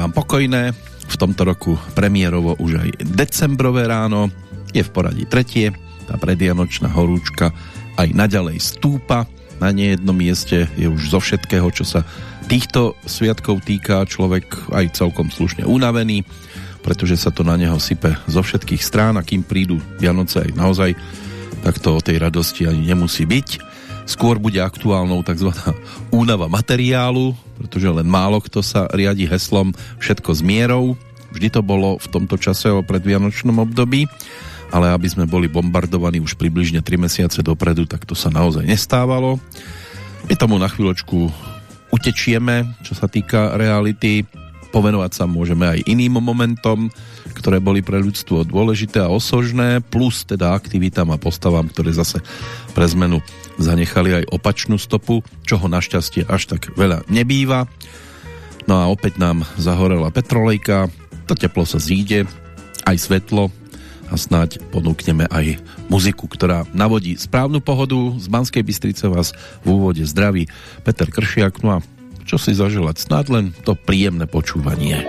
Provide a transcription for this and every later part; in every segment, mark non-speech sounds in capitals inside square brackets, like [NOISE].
Vám pokojné, v tomto roku premiérovo už aj decembrové ráno, je v poradí tretie, tá predvianočná horúčka aj naďalej stúpa, na nejednom mieste je už zo všetkého, čo sa týchto sviatkov týka človek aj celkom slušne unavený, pretože sa to na neho sype zo všetkých strán a kým prídu Vianoce aj naozaj, tak to o tej radosti ani nemusí byť. Skôr bude aktuálnou tzv. [LAUGHS] únava materiálu, pretože len málo kto sa riadi heslom všetko s mierou. Vždy to bolo v tomto čase o predvianočnom období, ale aby sme boli bombardovaní už približne 3 mesiace dopredu, tak to sa naozaj nestávalo. My tomu na chvíľočku utečieme, čo sa týka reality. Povenovať sa môžeme aj iným momentom, ktoré boli pre ľudstvo dôležité a osožné, plus teda aktivitám a postavám, ktoré zase pre zmenu zanechali aj opačnú stopu, čoho našťastie až tak veľa nebýva. No a opäť nám zahorela petrolejka, to teplo sa zíde, aj svetlo a snáď ponúkneme aj muziku, ktorá navodí správnu pohodu. Z Banskej Bystrice vás v úvode zdraví Peter Kršiak. No a čo si zaželať? Snáď len to príjemné počúvanie.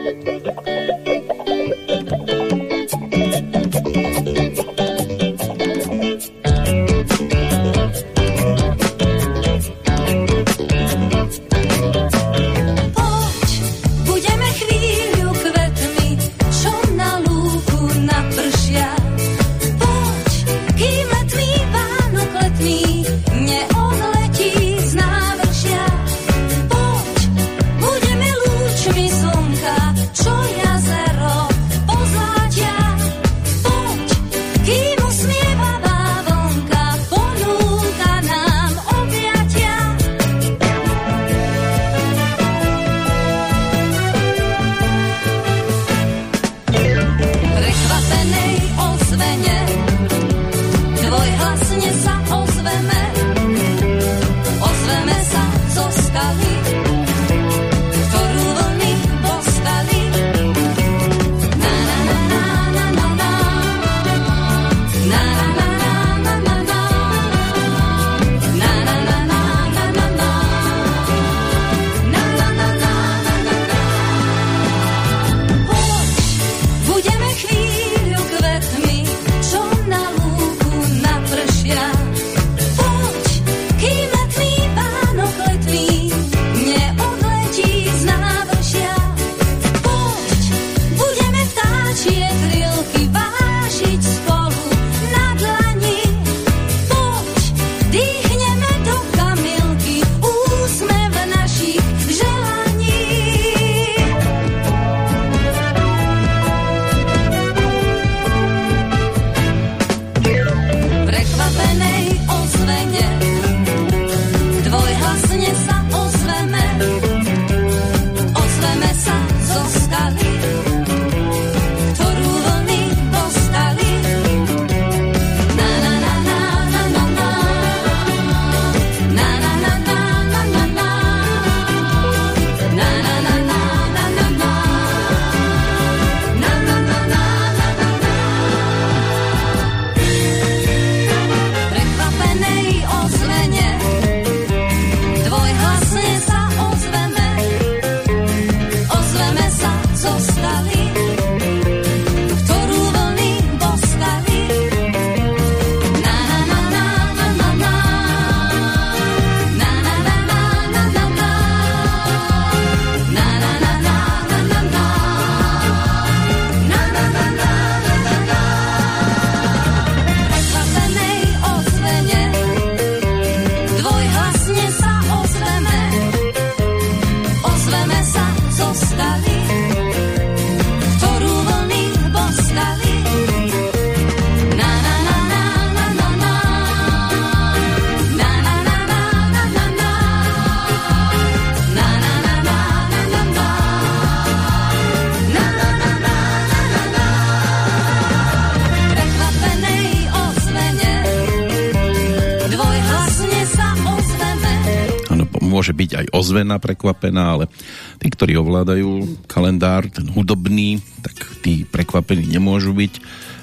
Ozvená, prekvapená, ale tí, ktorí ovládajú kalendár, ten hudobný, tak tí prekvapení nemôžu byť,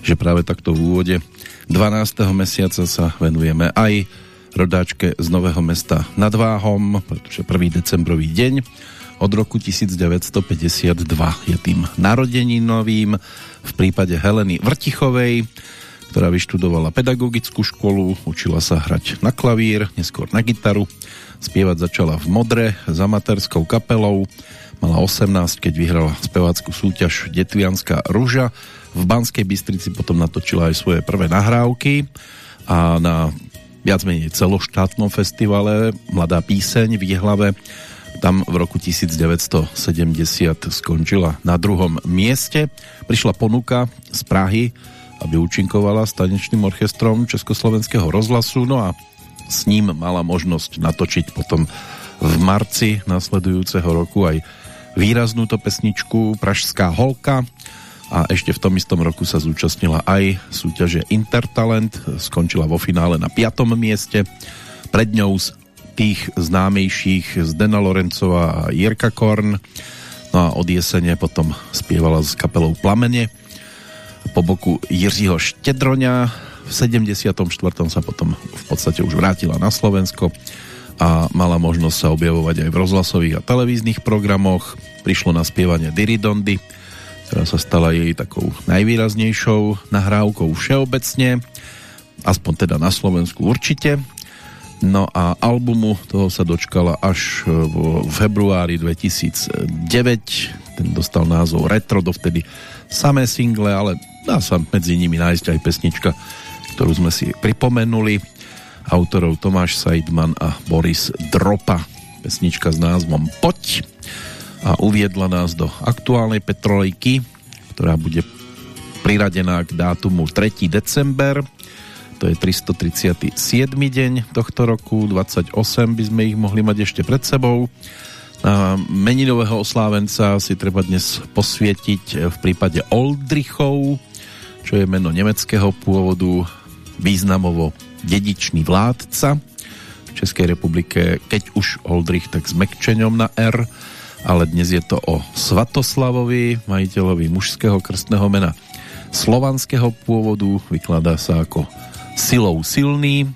že práve takto v úvode 12. mesiaca sa venujeme aj rodáčke z Nového mesta nad Váhom, pretože 1. decembrový deň od roku 1952. Je tým narodeninovým v prípade Heleny Vrtichovej, ktorá vyštudovala pedagogickú školu, učila sa hrať na klavír, neskôr na gitaru. Spievať začala v Modre s amatérskou kapelou. Mala 18, keď vyhrala spevácku súťaž Detvianská ruža. V Banskej Bystrici potom natočila aj svoje prvé nahrávky a na viac menej celoštátnom festivale Mladá píseň v Jihlave tam v roku 1970 skončila na druhom mieste. Prišla ponuka z Prahy, aby účinkovala s tanečným orchestrom Československého rozhlasu, no a s ním mala možnosť natočiť potom v marci nasledujúceho roku aj výraznú to pesničku Pražská holka, a ešte v tom istom roku sa zúčastnila aj súťaže Intertalent, skončila vo finále na 5. mieste. Pred ňou z tých známejších Zdena Lorencova a Jirka Korn. No a od jesene potom spievala s kapelou Plamene po boku Jiřího Štedroňa. V 74. sa potom v podstate už vrátila na Slovensko a mala možnosť sa objavovať aj v rozhlasových a televíznych programoch. Prišlo na spievanie Diridondy, ktorá sa stala jej takou najvýraznejšou nahrávkou všeobecne, aspoň teda na Slovensku určite. No a albumu toho sa dočkala až v februári 2009. Ten dostal názov Retro, dovtedy samé single, ale dá sa medzi nimi nájsť aj pesnička, ktorú sme si pripomenuli. Autorov Tomáš Seidman a Boris Dropa. Pesnička s názvom Poď a uviedla nás do aktuálnej petrolejky, ktorá bude priradená k dátumu 3. december. To je 337. deň tohto roku, 28 by sme ich mohli mať ešte pred sebou. Na meninového oslávenca si treba dnes posvietiť v prípade Oldrichov, čo je meno nemeckého pôvodu, významovo dedičný vládca v Českej republike, keď už Oldrich, tak s mekčeňom na R ale dnes je to o Svatoslavovi, majiteľovi mužského krstného mena slovanského pôvodu, vykladá sa ako silou silný.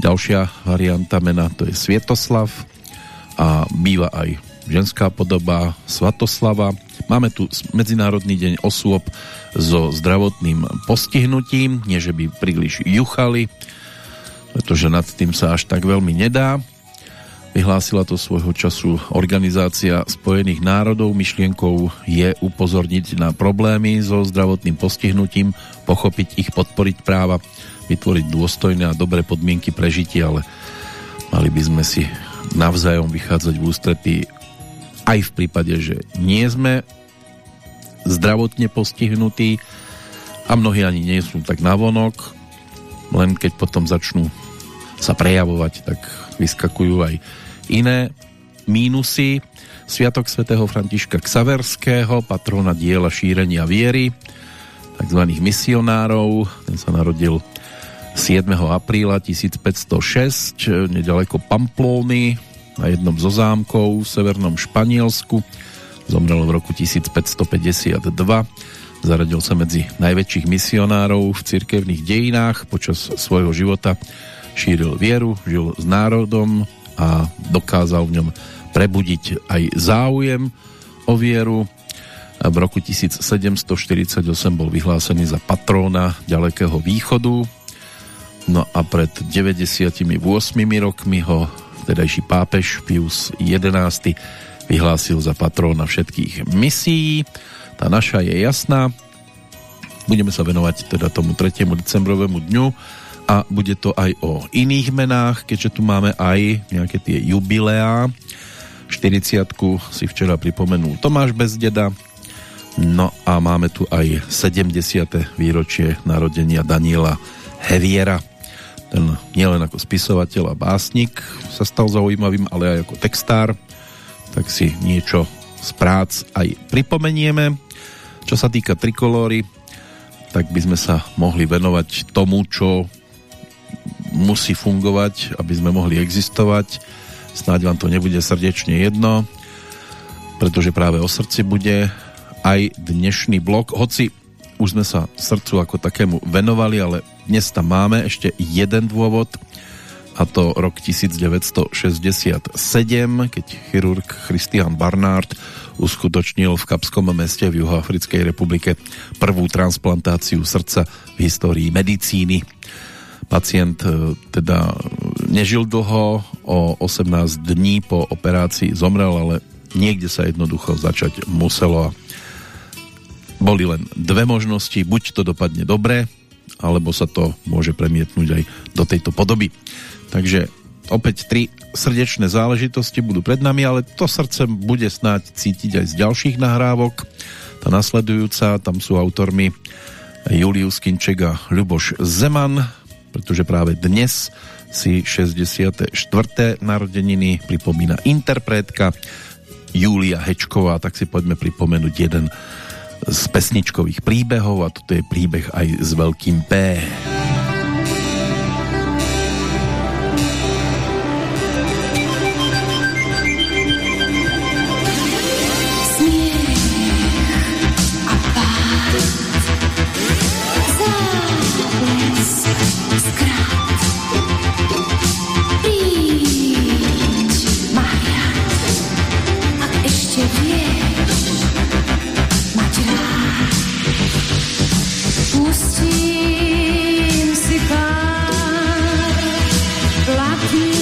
Ďalšia varianta mena to je Svietoslav a býva aj ženská podoba Svatoslava. Máme tu Medzinárodný deň osôb so zdravotným postihnutím, nie že by príliš juchali, pretože nad tým sa až tak veľmi nedá. Vyhlásila to svojho času Organizácia spojených národov. Myšlienkou je upozorniť na problémy so zdravotným postihnutím, pochopiť ich, podporiť práva, vytvoriť dôstojné a dobré podmienky pre ale mali by sme si navzájom vychádzať v ústretí aj v prípade, že nie sme zdravotne postihnutí a mnohí ani nie sú tak navonok, len keď potom začnú sa prejavovať, tak vyskakujú aj iné mínusy. Sviatok svätého Františka Ksaverského, patrona diela šírenia viery, tzv. misionárov. Ten sa narodil 7. apríla 1506 nedaleko Pamplóny na jednom zo zámkov v severnom Španielsku. Zomrel v roku 1552. Zaradil sa medzi najväčších misionárov v cirkevných dejinách. Počas svojho života šíril vieru, žil s národom, a dokázal v ňom prebudiť aj záujem o vieru. V roku 1748 bol vyhlásený za patróna ďalekého východu. No a pred 98 rokmi ho vtedajší pápež Pius XI vyhlásil za patróna všetkých misií. Tá naša je jasná. Budeme sa venovať teda tomu 3. decembrovému dňu a bude to aj o iných menách, keďže tu máme aj nejaké tie jubileá. 40 si včera pripomenul Tomáš Bezdeda, no a máme tu aj 70. výročie narodenia Daniela Heviera. Ten nielen ako spisovateľ a básnik sa stal zaujímavým, ale aj ako textár, tak si niečo z prác aj pripomenieme. Čo sa týka trikolóry, tak by sme sa mohli venovať tomu, čo musí fungovať, aby sme mohli existovať. Snáď vám to nebude srdečne jedno, pretože práve o srdci bude aj dnešný blok, hoci už sme sa srdcu ako takému venovali, ale dnes tam máme ešte jeden dôvod a to rok 1967, keď chirurg Christian Barnard uskutočnil v Kapskom meste v Juhoafrickej republike prvú transplantáciu srdca v histórii medicíny. Pacient e, teda nežil dlho, o 18 dní po operácii zomrel, ale niekde sa jednoducho začať muselo a boli len dve možnosti, buď to dopadne dobre, alebo sa to môže premietnúť aj do tejto podoby. Takže opäť tri srdečné záležitosti budú pred nami, ale to srdce bude snáď cítiť aj z ďalších nahrávok. Tá nasledujúca, tam sú autormi Julius Kinček a Ľuboš Zeman, pretože práve dnes si 64. narodeniny pripomína interpretka Julia Hečková, tak si poďme pripomenúť jeden z pesničkových príbehov a toto je príbeh aj s veľkým P. here.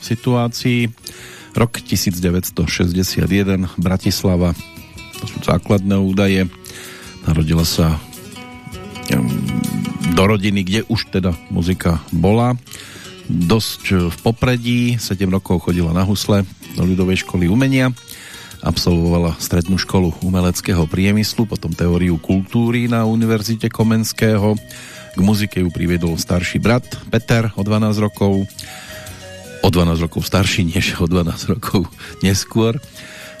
Situácií. Rok 1961, Bratislava, to sú základné údaje. Narodila sa do rodiny, kde už teda muzika bola. Dosť v popredí, 7 rokov chodila na husle do ľudovej školy umenia. Absolvovala strednú školu umeleckého priemyslu, potom teóriu kultúry na Univerzite Komenského. Muzike ju priviedol starší brat Peter o 12 rokov o 12 rokov starší, než o 12 rokov neskôr.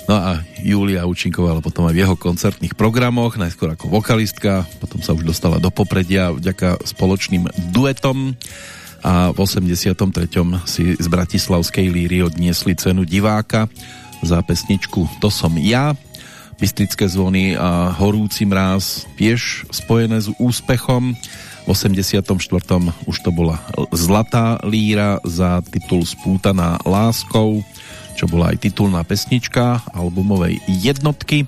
No a Julia účinkovala potom aj v jeho koncertných programoch, najskôr ako vokalistka, potom sa už dostala do popredia vďaka spoločným duetom a v 83. si z Bratislavskej líry odniesli cenu diváka za pesničku To som ja. Bystrické zvony a horúci mráz tiež spojené s úspechom. V 84. už to bola Zlatá líra za titul Spútaná láskou, čo bola aj titulná pesnička albumovej jednotky,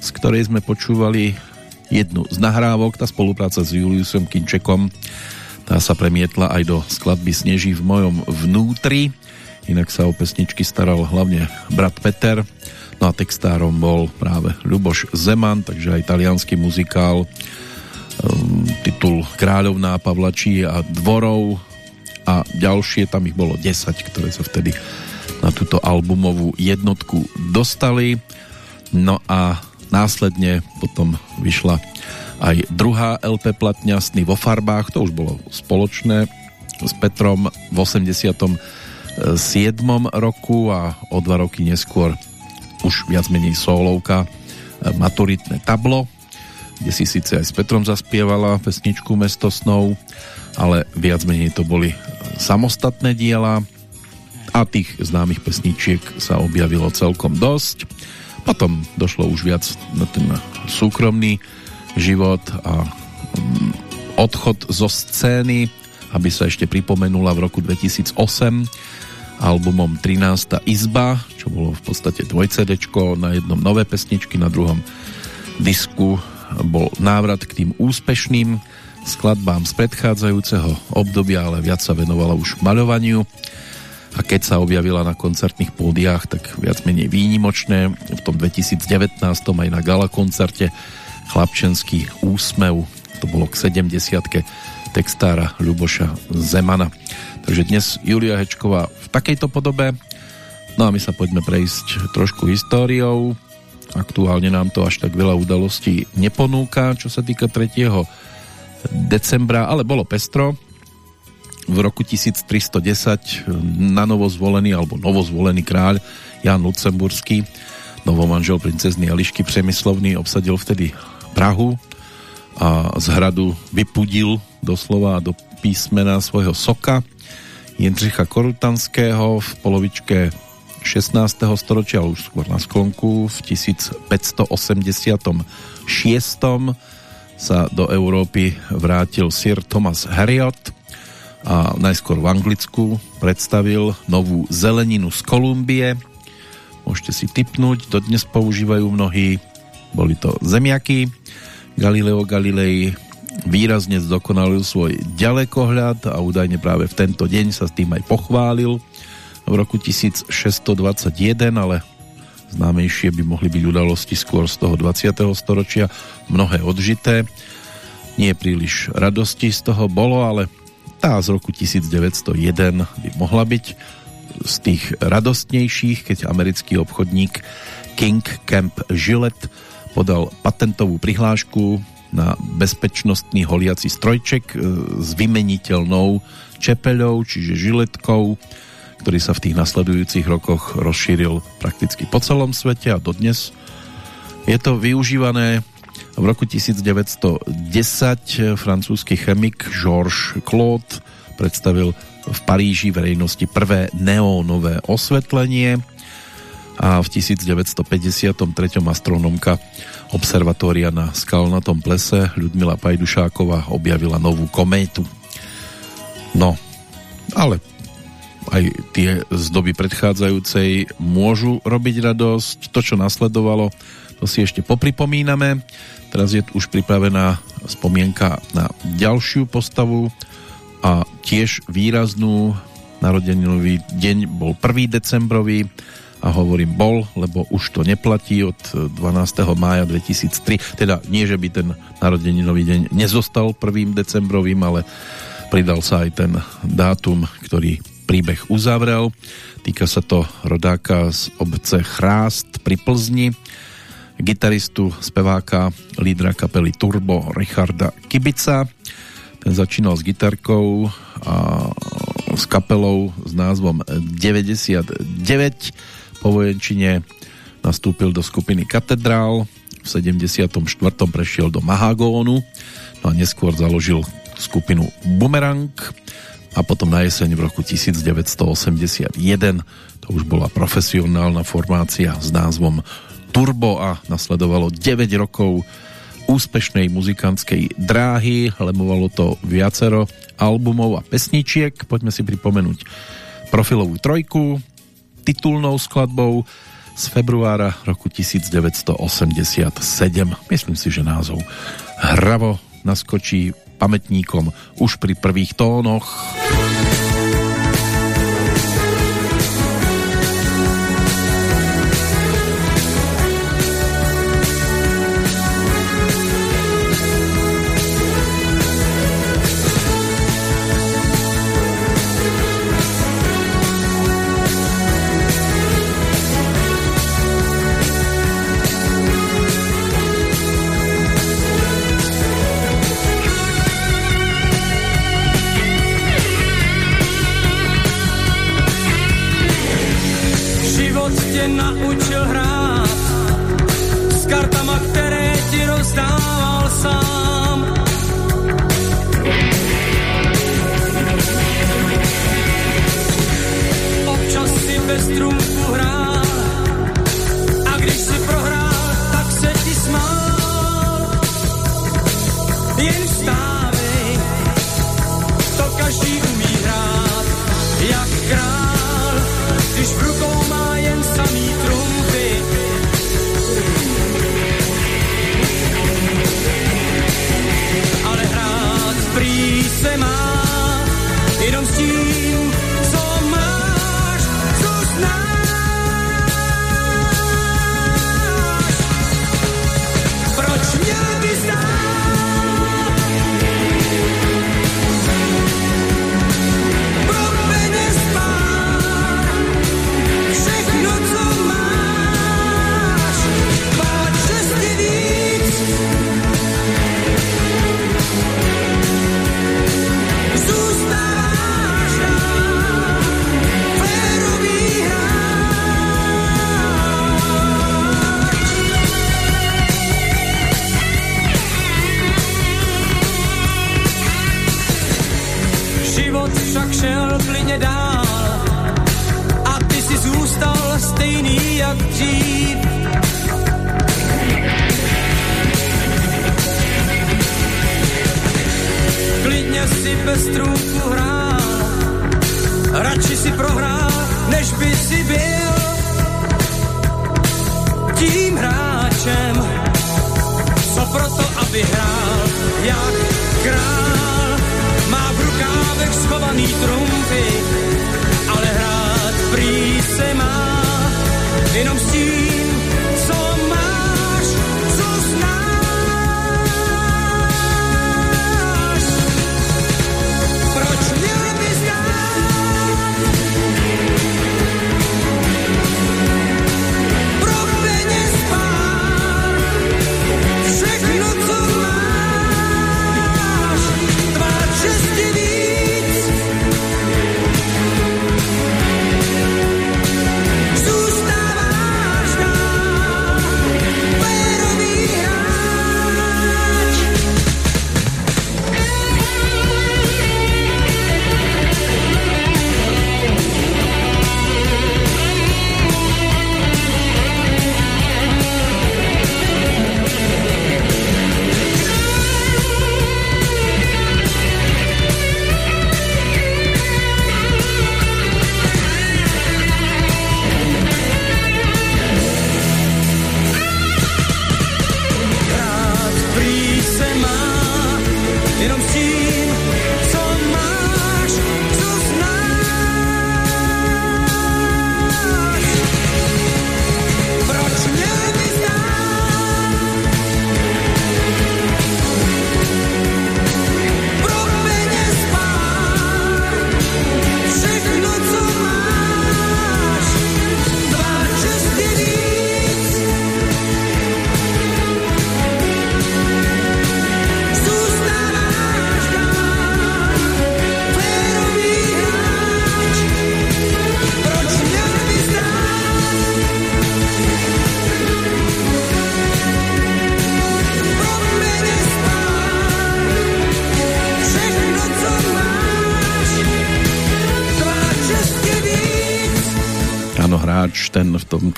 z ktorej sme počúvali jednu z nahrávok, tá spolupráca s Juliusom Kinčekom tá sa premietla aj do skladby Sneží v mojom vnútri. Inak sa o pesničky staral hlavne brat Peter. No a textárom bol práve Ľuboš Zeman, takže aj talianský muzikál Kráľovná Pavlačí a Dvorov a ďalšie, tam ich bolo 10, ktoré sa vtedy na túto albumovú jednotku dostali. No a následne potom vyšla aj druhá LP platňa Sny vo farbách, to už bolo spoločné s Petrom v 87. roku a o dva roky neskôr už viac menej solovka maturitné tablo, kde si síce aj s Petrom zaspievala pesničku Mesto snov, ale viac menej to boli samostatné diela a tých známych pesničiek sa objavilo celkom dosť. Potom došlo už viac na ten súkromný život a mm, odchod zo scény, aby sa ešte pripomenula v roku 2008 albumom 13. izba, čo bolo v podstate dvojcedečko, na jednom nové pesničky, na druhom disku bol návrat k tým úspešným skladbám z predchádzajúceho obdobia, ale viac sa venovala už maľovaniu a keď sa objavila na koncertných pódiách, tak viac menej výnimočné. V tom 2019 aj na gala koncerte chlapčenský úsmev, to bolo k 70 textára Ľuboša Zemana. Takže dnes Julia Hečková v takejto podobe. No a my sa poďme prejsť trošku históriou. Aktuálne nám to až tak veľa udalostí neponúka, čo sa týka 3. decembra, ale bolo pestro. V roku 1310 na novo zvolený alebo novozvolený kráľ Jan Lucemburský novomanžel princezny Elišky Přemyslovný obsadil vtedy Prahu a z hradu vypudil doslova do písmena svojho soka Jindřicha Korutanského v polovičke 16. storočia, už skôr na sklonku v 1586 sa do Európy vrátil Sir Thomas Harriot a najskôr v Anglicku predstavil novú zeleninu z Kolumbie. Môžete si typnúť, dodnes používajú mnohí. Boli to zemiaky, Galileo Galilei výrazne zdokonalil svoj ďalekohľad a údajne práve v tento deň sa s tým aj pochválil v roku 1621, ale známejšie by mohli byť udalosti skôr z toho 20. storočia, mnohé odžité. Nie príliš radosti z toho bolo, ale tá z roku 1901 by mohla byť z tých radostnejších, keď americký obchodník King Camp Gillette podal patentovú prihlášku na bezpečnostný holiaci strojček e, s vymeniteľnou čepeľou, čiže žiletkou, ktorý sa v tých nasledujúcich rokoch rozšíril prakticky po celom svete a dodnes je to využívané v roku 1910 francúzsky chemik Georges Claude predstavil v Paríži verejnosti prvé neónové osvetlenie a v 1953. astronómka observatória na skalnatom plese Ľudmila Pajdušáková objavila novú kométu. No, ale aj tie z doby predchádzajúcej môžu robiť radosť. To, čo nasledovalo, to si ešte popripomíname. Teraz je už pripravená spomienka na ďalšiu postavu a tiež výraznú narodeninový deň bol 1. decembrový a hovorím bol, lebo už to neplatí od 12. mája 2003 teda nie, že by ten narodeninový deň nezostal 1. decembrovým, ale pridal sa aj ten dátum, ktorý príbeh uzavrel. Týka sa to rodáka z obce Chrást pri Plzni, gitaristu, speváka, lídra kapely Turbo Richarda Kibica. Ten začínal s gitarkou a s kapelou s názvom 99 po vojenčine nastúpil do skupiny Katedrál, v 74. prešiel do Mahagónu no a neskôr založil skupinu Bumerang a potom na jeseň v roku 1981 to už bola profesionálna formácia s názvom Turbo a nasledovalo 9 rokov úspešnej muzikantskej dráhy, lemovalo to viacero albumov a pesničiek. Poďme si pripomenúť profilovú trojku, titulnou skladbou z februára roku 1987. Myslím si, že názov hravo naskočí pamätníkom už pri prvých tónoch.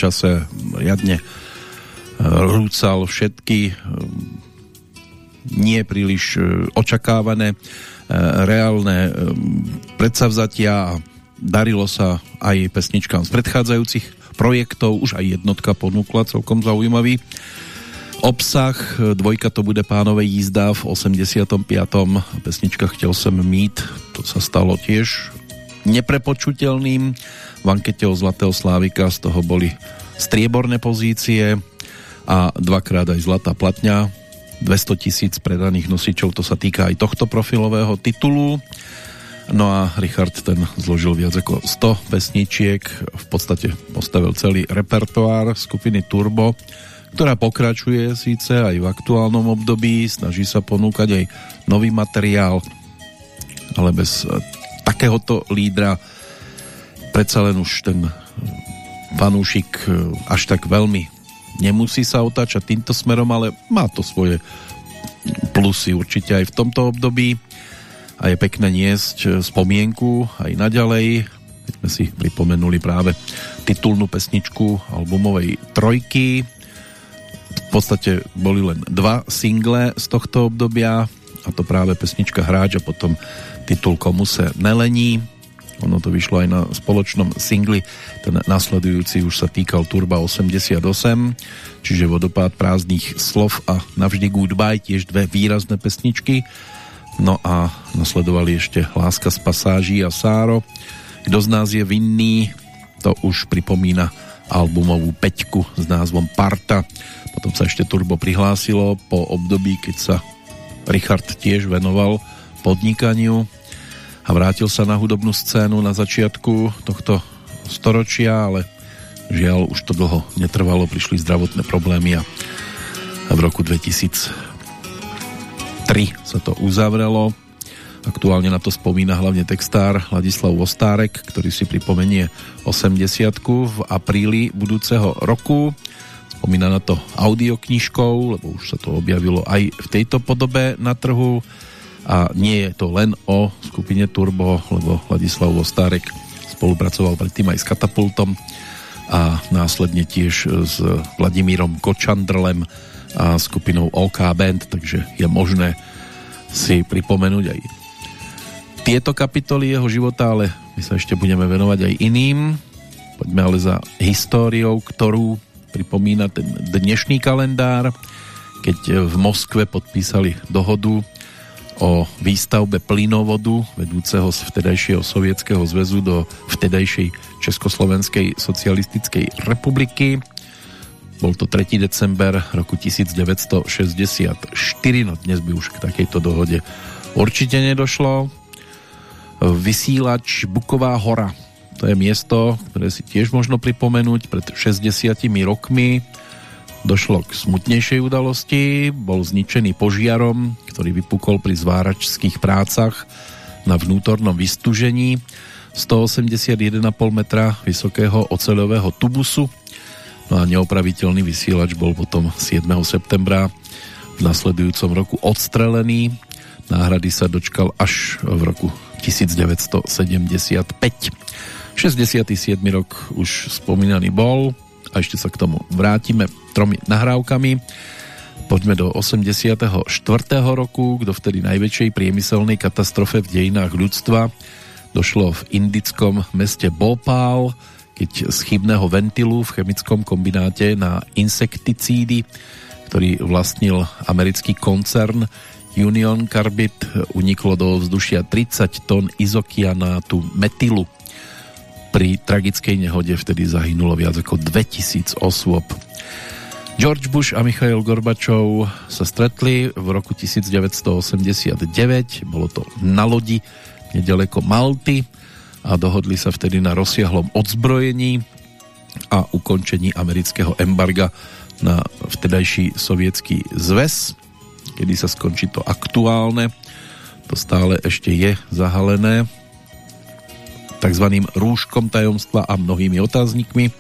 Čase riadne rúcal všetky nie príliš očakávané reálne predsavzatia a darilo sa aj pesničkám z predchádzajúcich projektov, už aj jednotka ponúkla celkom zaujímavý obsah. Dvojka to bude pánové jízda v 85. pesnička Chtěl sem mít, to sa stalo tiež neprepočutelným. V ankete o Zlatého Slávika z toho boli strieborné pozície a dvakrát aj Zlatá platňa 200 tisíc predaných nosičov, to sa týka aj tohto profilového titulu. No a Richard ten zložil viac ako 100 pesničiek, v podstate postavil celý repertoár skupiny Turbo, ktorá pokračuje síce aj v aktuálnom období, snaží sa ponúkať aj nový materiál, ale bez takéhoto lídra predsa len už ten fanúšik až tak veľmi nemusí sa otáčať týmto smerom, ale má to svoje plusy určite aj v tomto období a je pekné niesť e, spomienku aj naďalej. Keď sme si pripomenuli práve titulnú pesničku albumovej trojky. V podstate boli len dva single z tohto obdobia a to práve pesnička Hráč a potom titul Komu se nelení. Ono to vyšlo aj na spoločnom singli. Ten nasledujúci už sa týkal Turba 88, čiže vodopád prázdnych slov a navždy goodbye, tiež dve výrazné pesničky No a nasledovali ešte Láska z pasáží a Sáro. Kto z nás je vinný, to už pripomína albumovú peťku s názvom Parta. Potom sa ešte Turbo prihlásilo po období, keď sa Richard tiež venoval podnikaniu a vrátil sa na hudobnú scénu na začiatku tohto storočia, ale žiaľ už to dlho netrvalo, prišli zdravotné problémy a v roku 2000 sa to uzavrelo. Aktuálne na to spomína hlavne textár Ladislav Ostárek, ktorý si pripomenie 80 v apríli budúceho roku. Spomína na to audioknižkou, lebo už sa to objavilo aj v tejto podobe na trhu a nie je to len o skupine Turbo, lebo Ladislav Ostárek spolupracoval predtým aj s Katapultom a následne tiež s Vladimírom Kočandrlem a skupinou OK Band, takže je možné si pripomenúť aj tieto kapitoly jeho života, ale my sa ešte budeme venovať aj iným. Poďme ale za históriou, ktorú pripomína ten dnešný kalendár, keď v Moskve podpísali dohodu o výstavbe plynovodu vedúceho z vtedajšieho sovietského zväzu do vtedajšej Československej socialistickej republiky. Bol to 3. december roku 1964, no dnes by už k takejto dohode určite nedošlo. Vysílač Buková hora, to je miesto, ktoré si tiež možno pripomenúť, pred 60 rokmi došlo k smutnejšej udalosti, bol zničený požiarom, ktorý vypukol pri zváračských prácach na vnútornom vystúžení 181,5 metra vysokého oceľového tubusu No a neopraviteľný vysielač bol potom 7. septembra v nasledujúcom roku odstrelený. Náhrady sa dočkal až v roku 1975. 67. rok už spomínaný bol a ešte sa k tomu vrátime tromi nahrávkami. Poďme do 84. roku, kto vtedy najväčšej priemyselnej katastrofe v dejinách ľudstva došlo v indickom meste Bhopal, keď z chybného ventilu v chemickom kombináte na insekticídy, ktorý vlastnil americký koncern Union Carbide, uniklo do vzdušia 30 tón izokianátu metilu. Pri tragickej nehode vtedy zahynulo viac ako 2000 osôb. George Bush a Michail Gorbačov sa stretli v roku 1989, bolo to na lodi nedaleko Malty a dohodli sa vtedy na rozsiahlom odzbrojení a ukončení amerického embarga na vtedajší sovietský zväz, kedy sa skončí to aktuálne. To stále ešte je zahalené tzv. rúškom tajomstva a mnohými otáznikmi.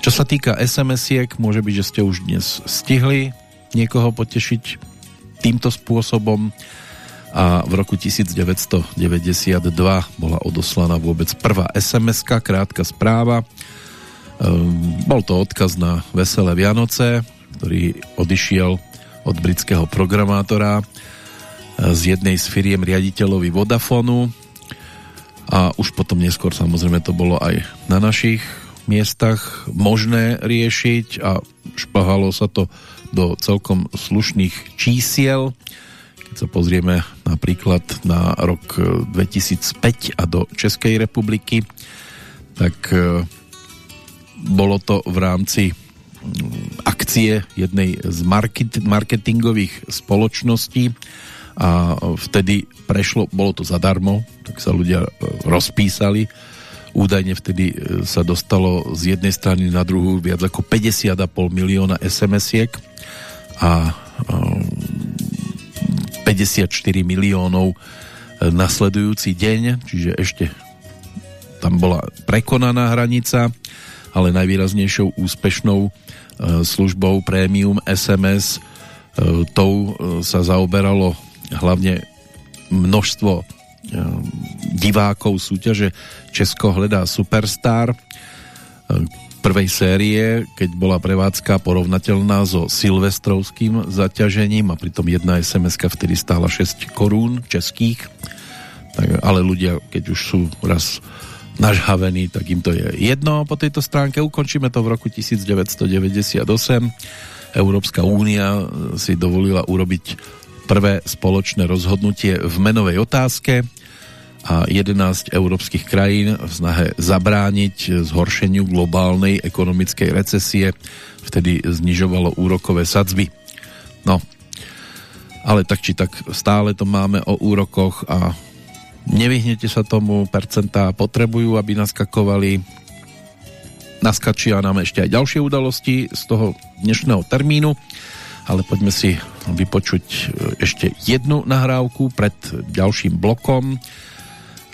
Čo sa týka SMS-iek, môže byť, že ste už dnes stihli niekoho potešiť týmto spôsobom a v roku 1992 bola odoslaná vôbec prvá sms krátka správa. Ehm, bol to odkaz na Veselé Vianoce, ktorý odišiel od britského programátora z jednej z firiem riaditeľovi Vodafonu a už potom neskôr samozrejme to bolo aj na našich miestach možné riešiť a špahalo sa to do celkom slušných čísiel. Keď sa pozrieme napríklad na rok 2005 a do Českej republiky, tak e, bolo to v rámci akcie jednej z marketingových spoločností a vtedy prešlo, bolo to zadarmo, tak sa ľudia e, rozpísali. Údajne vtedy e, sa dostalo z jednej strany na druhú viac ako 50,5 milióna SMS-iek a 54 e, miliónov nasledujúci deň, čiže ešte tam bola prekonaná hranica, ale najvýraznejšou úspešnou službou Premium SMS tou sa zaoberalo hlavne množstvo e, divákov súťaže Česko hledá Superstar e, prvej série, keď bola prevádzka porovnateľná so silvestrovským zaťažením a pritom jedna sms vtedy stála 6 korún českých tak, ale ľudia, keď už sú raz nažhavení, tak im to je jedno po tejto stránke. Ukončíme to v roku 1998. Európska únia si dovolila urobiť prvé spoločné rozhodnutie v menovej otázke a 11 európskych krajín v snahe zabrániť zhoršeniu globálnej ekonomickej recesie vtedy znižovalo úrokové sadzby. No, ale tak či tak stále to máme o úrokoch a nevyhnete sa tomu, percentá potrebujú, aby naskakovali. Naskačia nám ešte aj ďalšie udalosti z toho dnešného termínu ale poďme si vypočuť e, ešte jednu nahrávku pred ďalším blokom, e,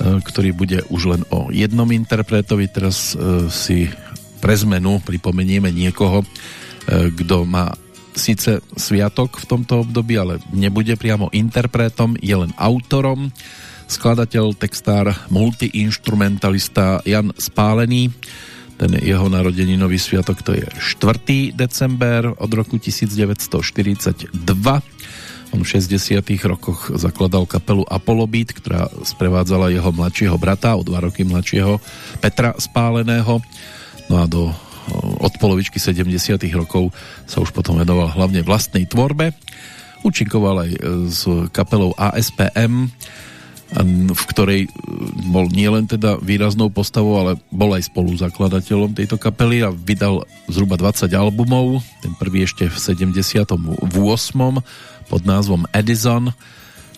ktorý bude už len o jednom interpretovi. Teraz e, si pre zmenu pripomenieme niekoho, kto má síce sviatok v tomto období, ale nebude priamo interpretom, je len autorom, skladateľ, textár, multiinstrumentalista Jan Spálený, ten jeho narodeninový sviatok to je 4. december od roku 1942. On v 60. rokoch zakladal kapelu Apollo Beat, ktorá sprevádzala jeho mladšieho brata, o dva roky mladšieho Petra Spáleného. No a do, od polovičky 70. rokov sa už potom venoval hlavne vlastnej tvorbe. Učinkoval aj s kapelou ASPM, v ktorej e, bol nielen teda výraznou postavou, ale bol aj spoluzakladateľom tejto kapely a vydal zhruba 20 albumov, ten prvý ešte v 78. pod názvom Edison,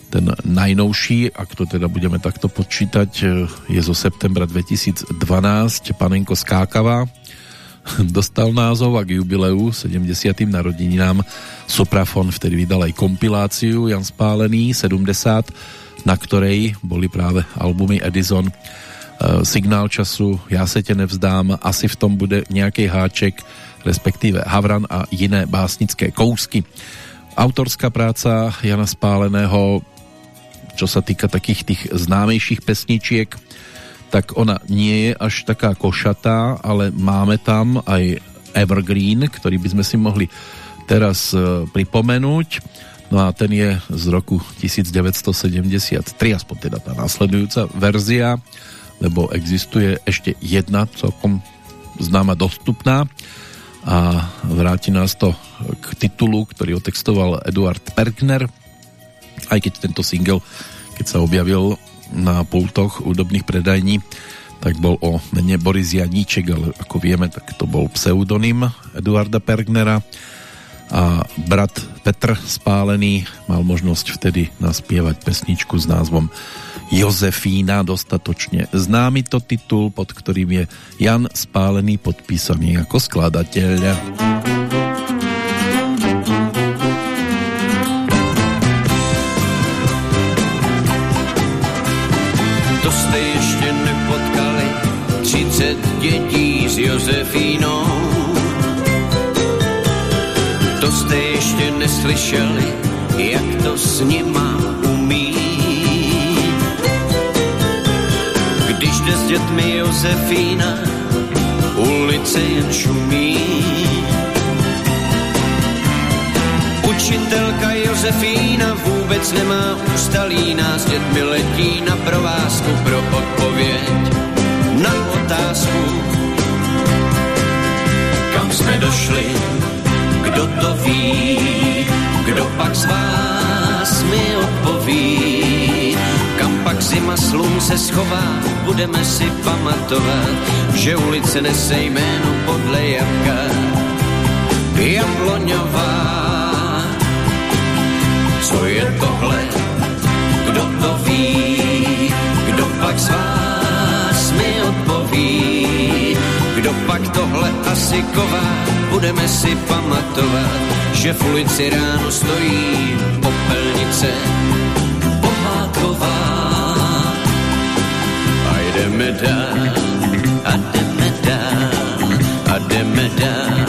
ten najnovší, ak to teda budeme takto počítať, e, je zo septembra 2012, Panenko Skákava, [LAUGHS] dostal názov a k jubileu 70. narodeninám Suprafon vtedy vydal aj kompiláciu Jan Spálený 70 na ktorej boli práve albumy Edison e, Signál času, Já se tě nevzdám, asi v tom bude nějaký háček, respektíve Havran a jiné básnické kousky. Autorská práca Jana Spáleného, čo sa týka takých tých známejších pesničiek, tak ona nie je až taká košatá, ale máme tam aj Evergreen, ktorý by sme si mohli teraz e, pripomenúť No a ten je z roku 1973, aspoň teda tá následujúca verzia, lebo existuje ešte jedna celkom známa dostupná a vráti nás to k titulu, ktorý otextoval Eduard Perkner, aj keď tento single, keď sa objavil na pultoch údobných predajní, tak bol o mene Boris Janíček, ale ako vieme, tak to bol pseudonym Eduarda Pergnera a brat Petr Spálený mal možnosť vtedy naspievať pesničku s názvom Jozefína, dostatočne známy to titul, pod ktorým je Jan Spálený podpísaný ako skladateľ. To ste ešte nepotkali 30 detí s Jozefínou to jste ještě neslyšeli, jak to s nima umí. Když jde s dětmi Josefína, ulice jen šumí. Josefína vůbec nemá ústalí, s dětmi letí na provázku pro odpověď na otázku. Kam jsme došli, kdo to ví, kdo pak z vás mi odpoví. Kam pak zima slum se schová, budeme si pamatovat, že ulice nese jméno podle Janka. Jabloňová co je tohle, pak tohle asi ková, budeme si pamatovat, že v ulici ráno stojí popelnice pohádková. A jdeme dál, a jdeme dál, a jdeme dál,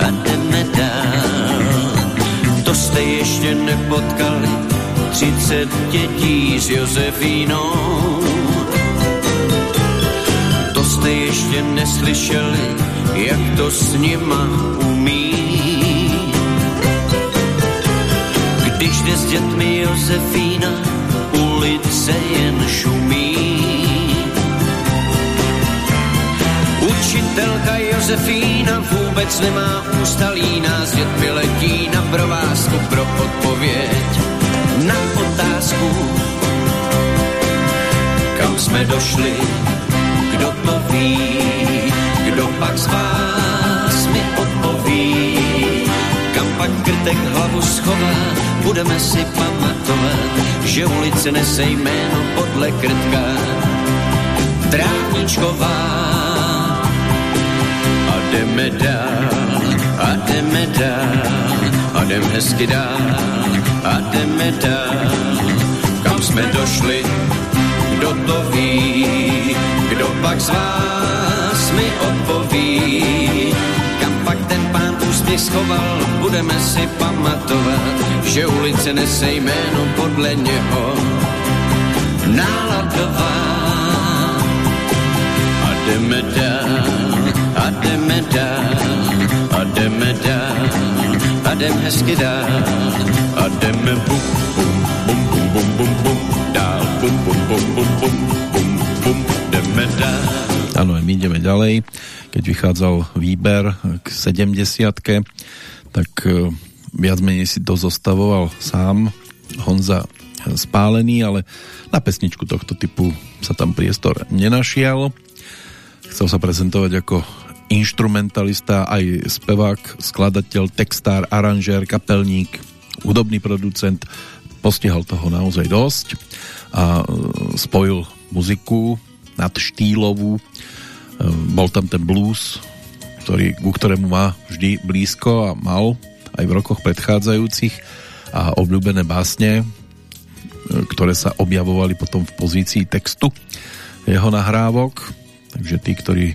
a jdeme dál to jste ještě nepotkali, třicet dětí s Josefínou. Jste ještě neslyšeli, jak to s nima umí. Když jde s dětmi Josefína, ulice jen šumí. Učitelka Josefína vůbec nemá ústalí, nás dětmi letí na provázku pro odpověď na otázku. Kam jsme došli, pak z vás mi odpoví. Kam pak krtek hlavu schová, budeme si pamatovat, že ulice nese jméno podle krtka. Trávničková jdeme dál a jdeme dál a jdem hezky dál a jdeme dál. Kam jsme došli, kdo to ví, kdo pak z vás mi odpoví. Kam pak ten pán úspěch schoval, budeme si pamatovat, že ulice nese jméno podle něho. Náladová a jdeme dál a jdeme dál, a jdeme dál, a jdem hezky dál, a jdeme bum, bum, bum, bum, bum, bum, bum, bum, bum, bum, bum, bum, bum, bum, jdeme dál. Áno, my ideme ďalej. Keď vychádzal výber k 70 tak e, viac menej si to zostavoval sám Honza Spálený, ale na pesničku tohto typu sa tam priestor nenašiel. Chcel sa prezentovať ako instrumentalista, aj spevák, skladateľ, textár, aranžér, kapelník, hudobný producent. Postihal toho naozaj dosť a e, spojil muziku nad štýlovú. E, bol tam ten blues, ktorý, ku ktorému má vždy blízko a mal aj v rokoch predchádzajúcich. A obľúbené básne, e, ktoré sa objavovali potom v pozícii textu jeho nahrávok. Takže tí, ktorí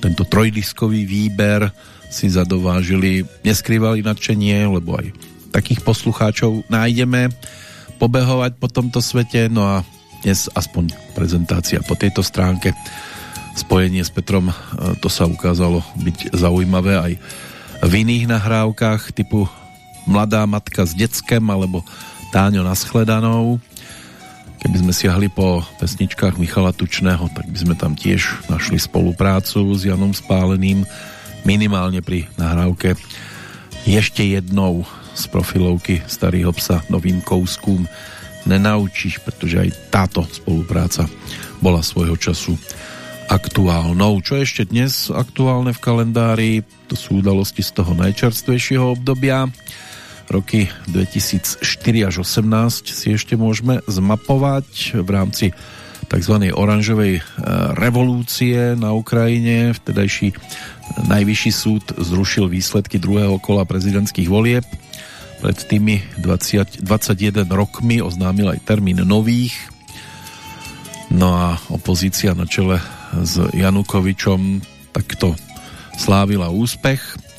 tento trojdiskový výber si zadovážili, neskrývali nadšenie, lebo aj takých poslucháčov nájdeme pobehovať po tomto svete, no a dnes aspoň prezentácia po tejto stránke. Spojenie s Petrom, e, to sa ukázalo byť zaujímavé aj v iných nahrávkach typu Mladá matka s deckem alebo Táňo naschledanou Keby sme siahli po pesničkách Michala Tučného, tak by sme tam tiež našli spoluprácu s Janom Spáleným, minimálne pri nahrávke ešte jednou z profilovky Starého psa novým kouskům nenaučíš, pretože aj táto spolupráca bola svojho času aktuálnou. Čo ešte dnes aktuálne v kalendári, to sú udalosti z toho najčerstvejšieho obdobia roky 2004 až 18 si ešte môžeme zmapovať v rámci tzv. oranžovej e, revolúcie na Ukrajine. Vtedajší najvyšší súd zrušil výsledky druhého kola prezidentských volieb. Pred tými 20, 21 rokmi oznámil aj termín nových. No a opozícia na čele s Janukovičom takto slávila úspech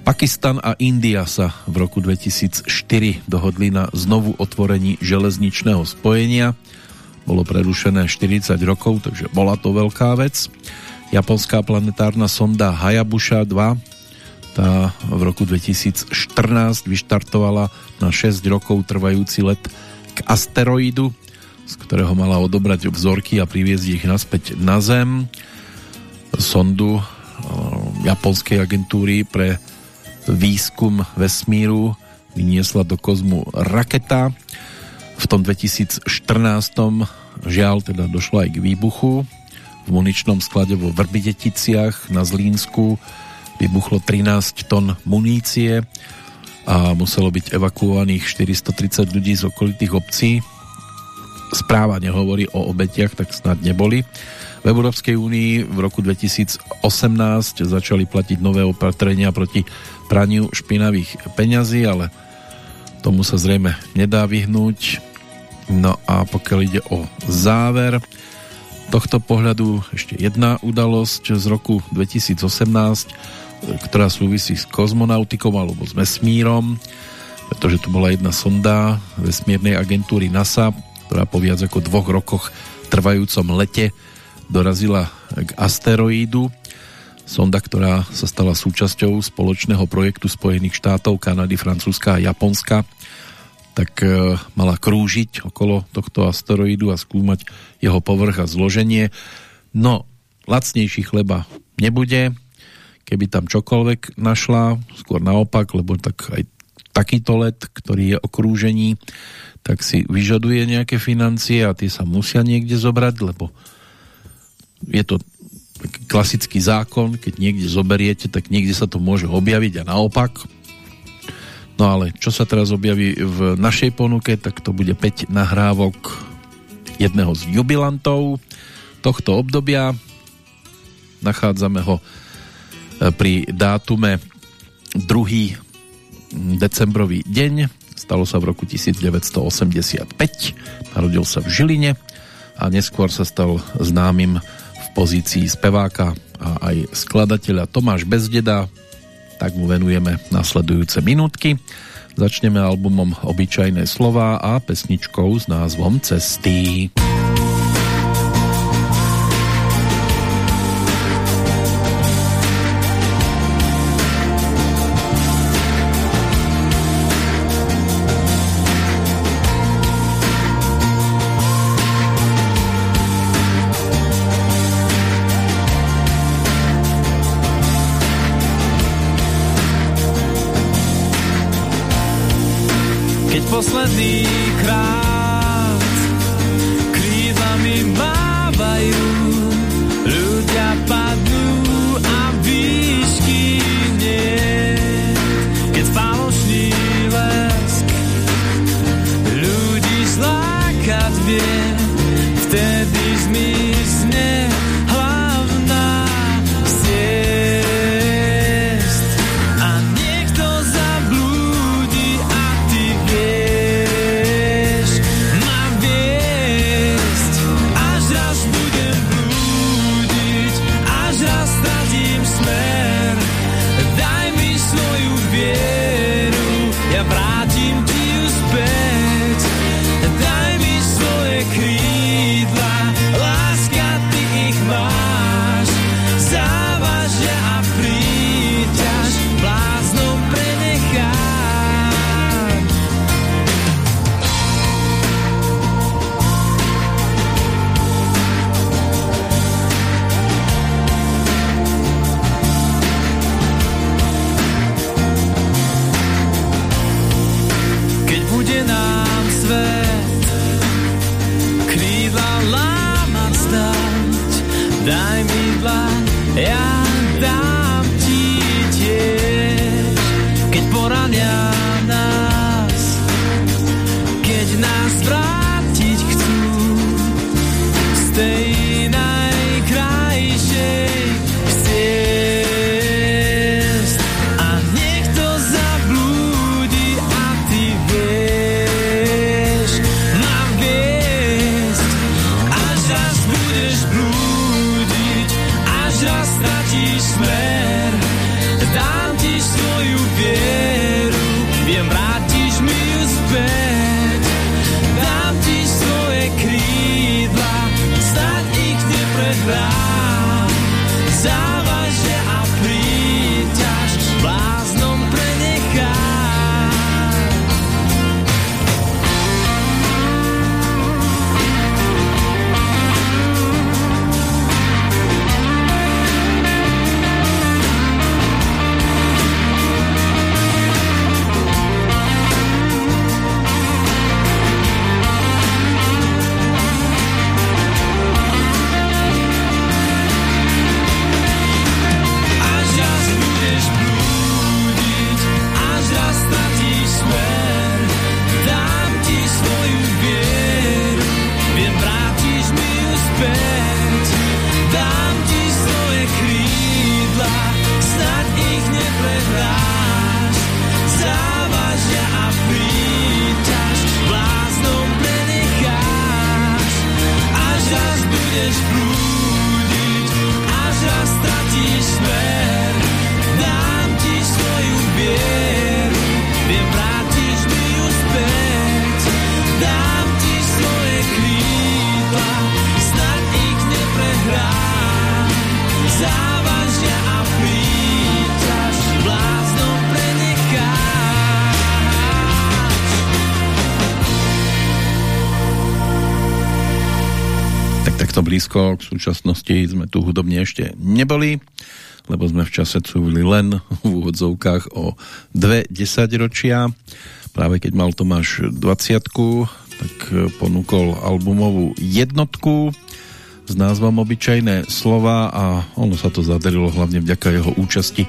Pakistan a India sa v roku 2004 dohodli na znovu otvorení železničného spojenia. Bolo prerušené 40 rokov, takže bola to veľká vec. Japonská planetárna sonda Hayabusa 2 Tá v roku 2014 vyštartovala na 6 rokov trvajúci let k asteroidu, z ktorého mala odobrať vzorky a priviezť ich naspäť na Zem. Sondu eh, japonskej agentúry pre výskum vesmíru vyniesla do kozmu raketa. V tom 2014 žiaľ teda došlo aj k výbuchu v muničnom sklade vo Vrbideticiach na Zlínsku vybuchlo 13 tón munície a muselo byť evakuovaných 430 ľudí z okolitých obcí. Správa nehovorí o obetiach, tak snad neboli. V Európskej únii v roku 2018 začali platiť nové opatrenia proti praniu špinavých peňazí, ale tomu sa zrejme nedá vyhnúť. No a pokiaľ ide o záver tohto pohľadu, ešte jedna udalosť z roku 2018, ktorá súvisí s kozmonautikou alebo s vesmírom, pretože tu bola jedna sonda vesmírnej agentúry NASA, ktorá po viac ako dvoch rokoch trvajúcom lete dorazila k asteroídu. Sonda, ktorá sa stala súčasťou spoločného projektu Spojených štátov, Kanady, Francúzska a Japonska, tak e, mala krúžiť okolo tohto asteroidu a skúmať jeho povrch a zloženie. No, lacnejší chleba nebude, keby tam čokoľvek našla, skôr naopak, lebo tak aj takýto let, ktorý je o tak si vyžaduje nejaké financie a tie sa musia niekde zobrať, lebo je to klasický zákon, keď niekde zoberiete, tak niekde sa to môže objaviť a naopak. No ale čo sa teraz objaví v našej ponuke, tak to bude 5 nahrávok jedného z jubilantov tohto obdobia. Nachádzame ho e, pri dátume 2. decembrový deň. Stalo sa v roku 1985. Narodil sa v Žiline a neskôr sa stal známym pozícii speváka a aj skladateľa Tomáš Bezdeda, tak mu venujeme nasledujúce minútky. Začneme albumom Obyčajné slova a pesničkou s názvom Cesty. Cesty. Až neboli, lebo sme v čase cúvili len v úvodzovkách o dve desaťročia. Práve keď mal Tomáš 20 tak ponúkol albumovú jednotku s názvom Obyčajné slova a ono sa to zadarilo hlavne vďaka jeho účasti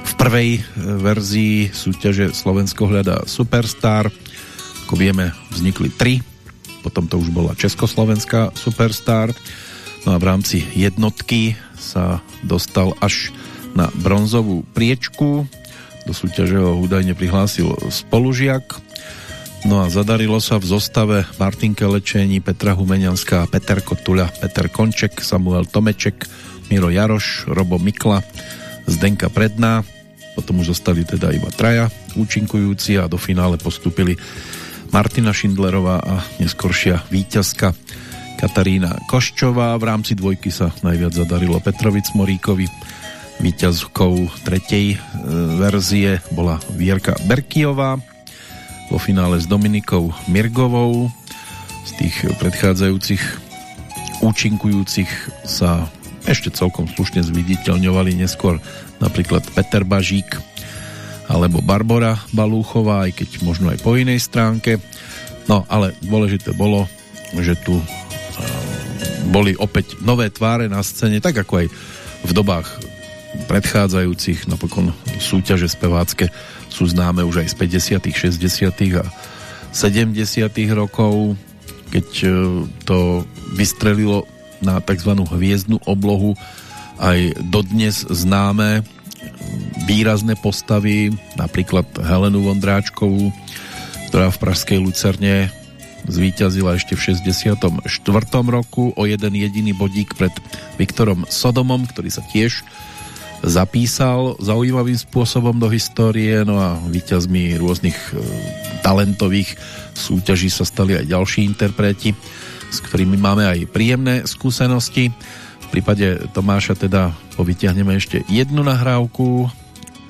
v prvej e, verzii súťaže Slovensko hľadá Superstar. Ako vieme, vznikli tri potom to už bola Československá Superstar. No a v rámci jednotky sa dostal až na bronzovú priečku. Do súťaže ho údajne prihlásil spolužiak. No a zadarilo sa v zostave Martin Kelečení, Petra Humenianská, Peter Kotuľa, Peter Konček, Samuel Tomeček, Miro Jaroš, Robo Mikla, Zdenka Predná. Potom už zostali teda iba traja účinkujúci a do finále postupili Martina Šindlerová a neskoršia víťazka Katarína Koščová. V rámci dvojky sa najviac zadarilo Petrovic Moríkovi. Výťazkou tretej e, verzie bola Vierka Berkiová. Vo finále s Dominikou Mirgovou. Z tých predchádzajúcich účinkujúcich sa ešte celkom slušne zviditeľňovali neskôr napríklad Peter Bažík, alebo Barbara Balúchová, aj keď možno aj po inej stránke. No, ale dôležité bolo, že tu boli opäť nové tváre na scéne, tak ako aj v dobách predchádzajúcich, napokon súťaže spevácké sú známe už aj z 50., 60. a 70. rokov, keď uh, to vystrelilo na tzv. hviezdnu oblohu aj dodnes známe výrazné postavy, napríklad Helenu Vondráčkovú, ktorá v Pražskej Lucerne zvíťazila ešte v 64. roku o jeden jediný bodík pred Viktorom Sodomom, ktorý sa tiež zapísal zaujímavým spôsobom do histórie, no a víťazmi rôznych e, talentových súťaží sa stali aj ďalší interpreti, s ktorými máme aj príjemné skúsenosti. V prípade Tomáša teda povytiahneme ešte jednu nahrávku,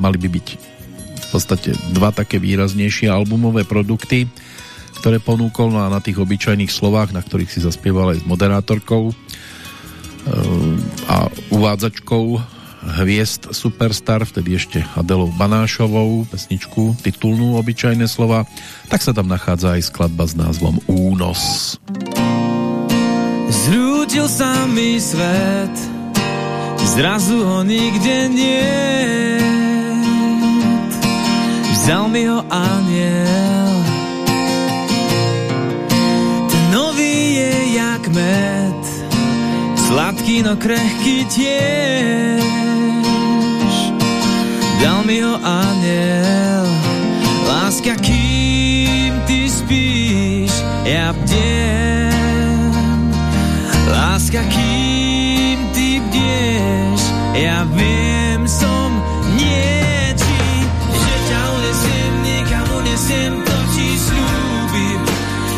mali by byť v podstate dva také výraznejšie albumové produkty, ktoré ponúkol no a na tých obyčajných slovách, na ktorých si zaspieval aj s moderátorkou e, a uvádzačkou hviezd Superstar, vtedy ešte Adelou Banášovou, pesničku titulnú obyčajné slova, tak sa tam nachádza aj skladba s názvom Únos. Zrútil sa mi svet, zrazu ho nikde nie Vzal mi ho aniel med. Sladký, no krehký tiež. Dal mi ho aniel. Láska, kým ty spíš Ja bdiem. Láska, kým ty bdieš Ja viem, som chcem, to ti slúbim.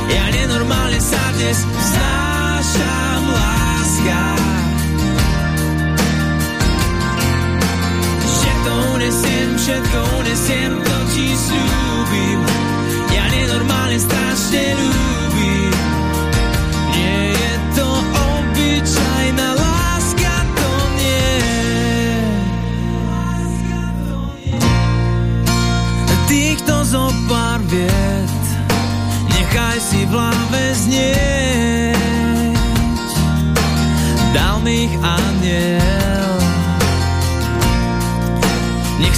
Ja nenormálne sa dnes vznášam, všetko unesiem, to ti slúbim. Ja nenormálne strašne ľúbim. Nie je to obyčajná láska, to nie. Týchto zopár viet Nechaj si v hlave znieť Dal mi ich aniel Nech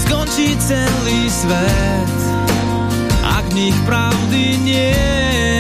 skončí celý svet Ak v nich pravdy nie Stráži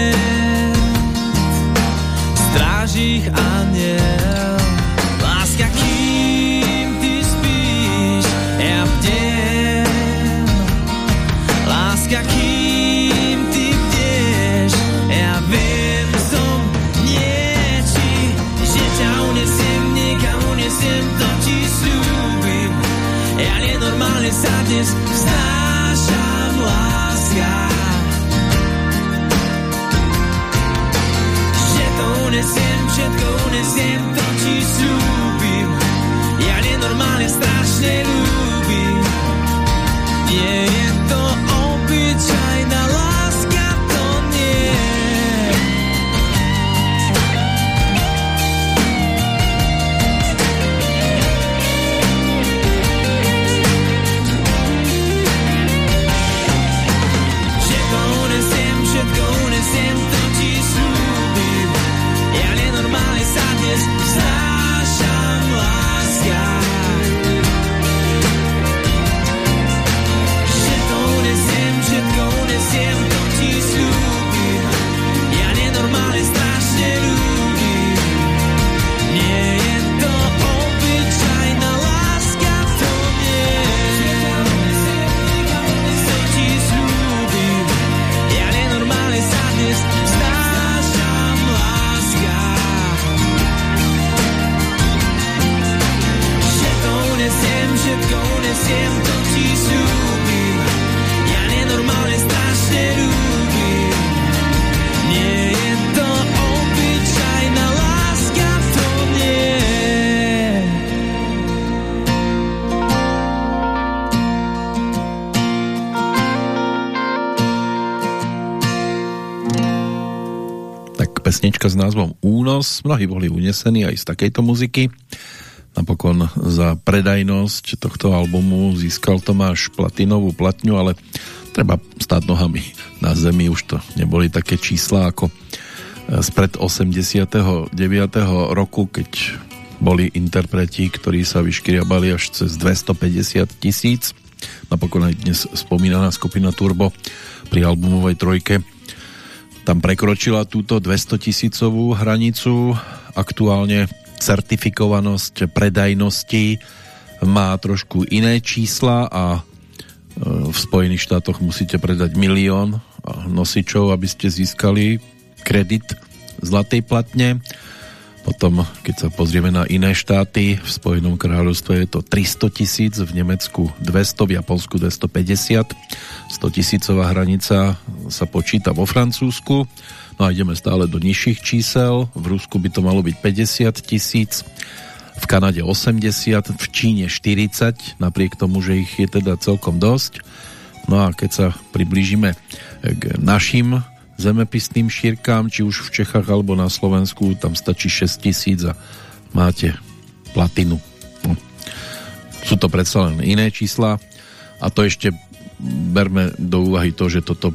Únos. Mnohí boli unesení aj z takejto muziky. Napokon za predajnosť tohto albumu získal Tomáš platinovú platňu, ale treba stáť nohami na zemi. Už to neboli také čísla ako spred 89. roku, keď boli interpreti, ktorí sa vyškriabali až cez 250 tisíc. Napokon aj dnes spomínaná skupina Turbo pri albumovej trojke tam prekročila túto 200 tisícovú hranicu. Aktuálne certifikovanosť predajnosti má trošku iné čísla a e, v Spojených štátoch musíte predať milión nosičov, aby ste získali kredit zlatej platne potom, keď sa pozrieme na iné štáty, v Spojenom kráľovstve je to 300 tisíc, v Nemecku 200, v Japonsku 250. 100 tisícová hranica sa počíta vo Francúzsku. No a ideme stále do nižších čísel. V Rusku by to malo byť 50 tisíc, v Kanade 80, v Číne 40, napriek tomu, že ich je teda celkom dosť. No a keď sa priblížime k našim zemepisným šírkám, či už v Čechách alebo na Slovensku, tam stačí 6 tisíc a máte platinu. No. Sú to predsa len iné čísla a to ešte berme do úvahy to, že toto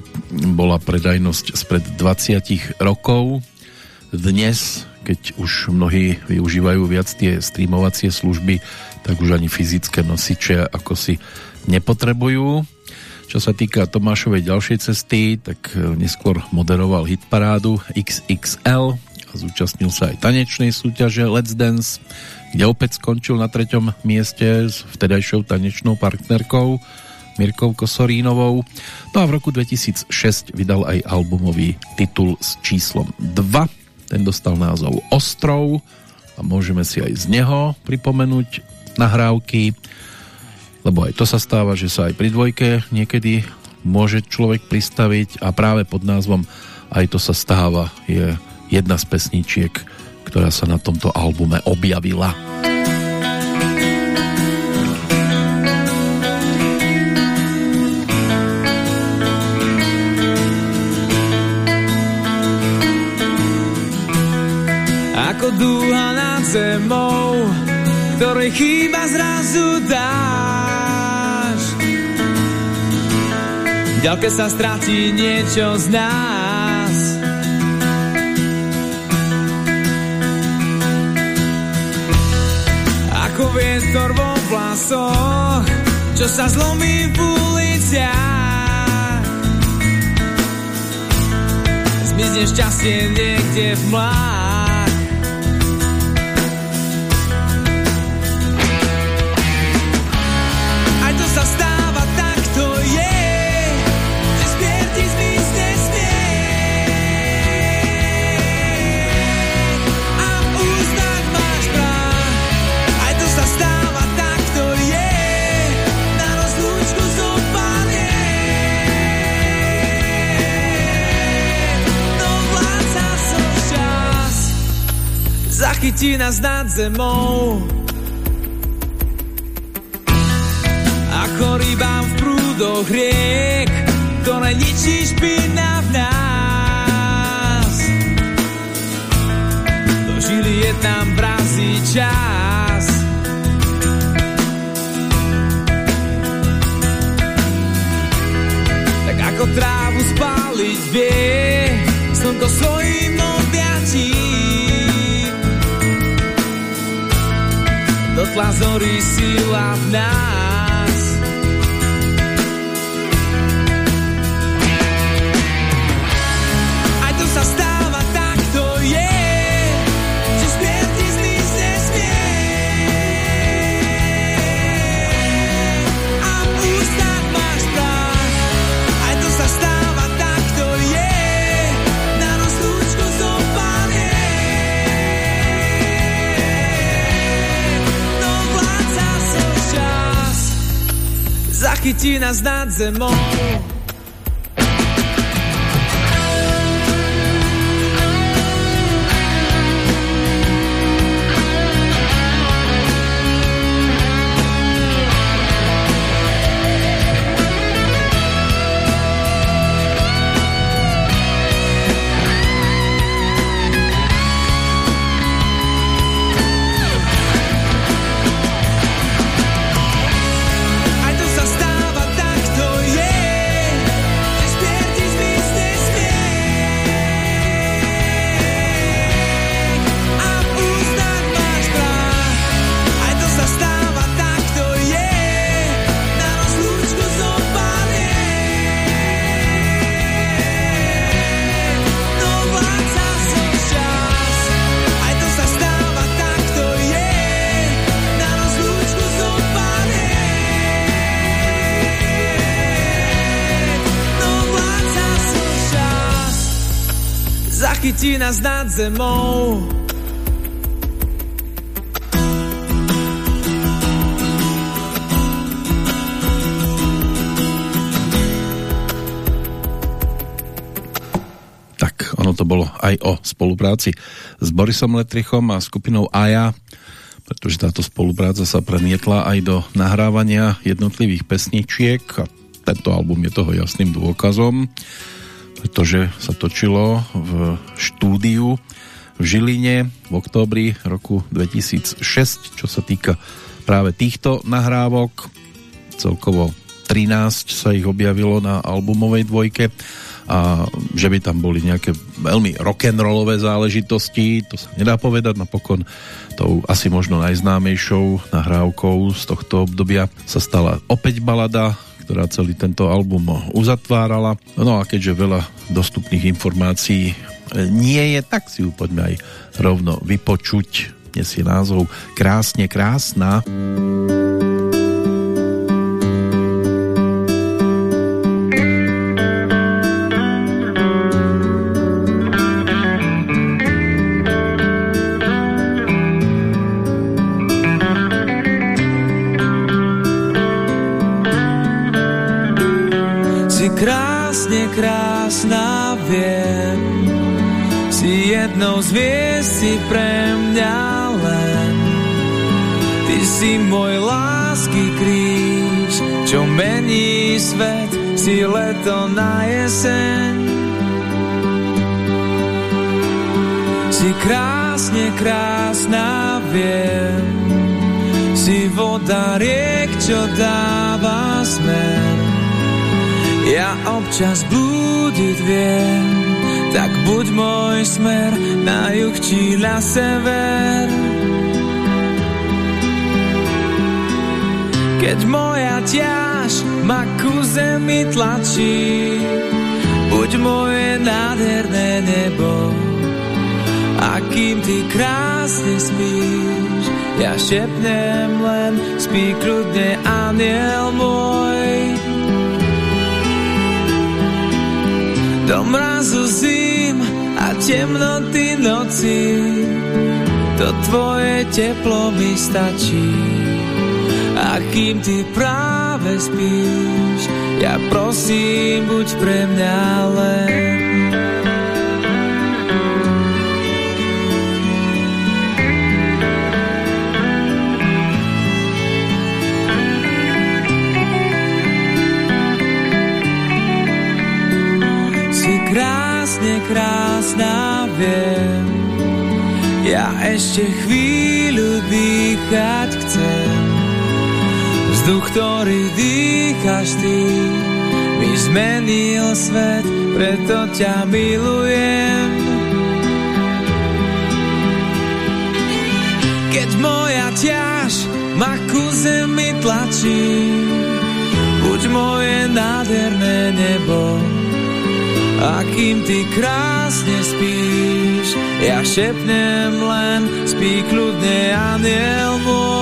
bola predajnosť spred 20 rokov. Dnes, keď už mnohí využívajú viac tie streamovacie služby, tak už ani fyzické nosiče ako si nepotrebujú čo sa týka Tomášovej ďalšej cesty, tak e, neskôr moderoval hitparádu XXL a zúčastnil sa aj tanečnej súťaže Let's Dance, kde opäť skončil na treťom mieste s vtedajšou tanečnou partnerkou Mirkou Kosorínovou. No a v roku 2006 vydal aj albumový titul s číslom 2. Ten dostal názov Ostrov a môžeme si aj z neho pripomenúť nahrávky lebo aj to sa stáva, že sa aj pri dvojke niekedy môže človek pristaviť a práve pod názvom aj to sa stáva je jedna z pesničiek, ktorá sa na tomto albume objavila. Ako dúha nad zemou, ktorej chýba zrazu dáš. Ďalke sa stratí niečo z nás. Ako vietor vo vlasoch, čo sa zlomí v uliciach. Zmizne šťastie niekde v mlách. Zachytí nás nad zemou. Ako rybám v prúdoch riek, ktoré ničí špina v nás. Do žily je tam vrazí čas. Tak ako trávu spáliť vie, slnko svojim zorí sila v nás. Zachytí nás nad zemou. Nás nad zemou. ono to bolo aj o spolupráci s Borisom Letrichom a skupinou Aja, pretože táto spolupráca sa premietla aj do nahrávania jednotlivých pesničiek a tento album je toho jasným dôkazom, pretože sa točilo v štúdiu v Žiline v októbri roku 2006, čo sa týka práve týchto nahrávok. Celkovo 13 sa ich objavilo na albumovej dvojke a že by tam boli nejaké veľmi rock'n'rollové záležitosti, to sa nedá povedať, napokon tou asi možno najznámejšou nahrávkou z tohto obdobia sa stala opäť balada, ktorá celý tento album uzatvárala. No a keďže veľa dostupných informácií nie je, tak si ju poďme aj rovno vypočuť. Nesie názov Krásne krásna. Krásne krásna, na jeseň. Si krásne krásna, viem. Si voda riek, čo dáva smer. Ja občas blúdiť viem, tak buď môj smer na juh či na sever. Keď moja ťaž ma ku zemi tlačí, buď moje nádherné nebo. A kým ty krásne spíš, ja šepnem len, spí kľudne aniel môj. Do mrazu zim a temnoty noci To tvoje teplo mi stačí A kým ty práve spíš Ja prosím, buď pre mňa len krásne krásna viem. Ja ešte chvíľu dýchať. Vzduch, ktorý dýchaš ty, mi zmenil svet, preto ťa milujem. Keď moja ťaž ma ku zemi tlačí, buď moje nádherné nebo, a kým ty krásne spíš, ja šepnem len, spí kľudne aniel môj.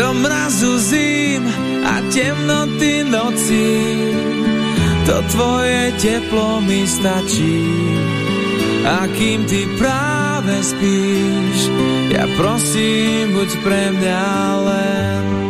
Do mrazu zim a temnoty noci, to tvoje teplo mi stačí. A kým ty práve spíš, ja prosím, buď pre mňa len.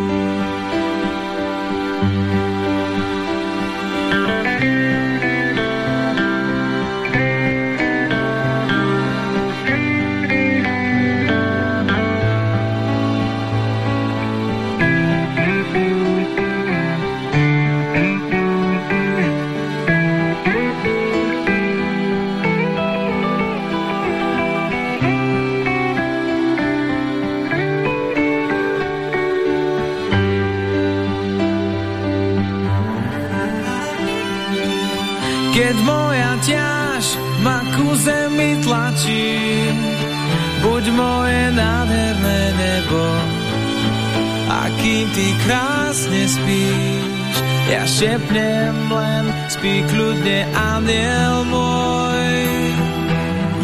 Ja šepnem len, spí kľudne aniel môj.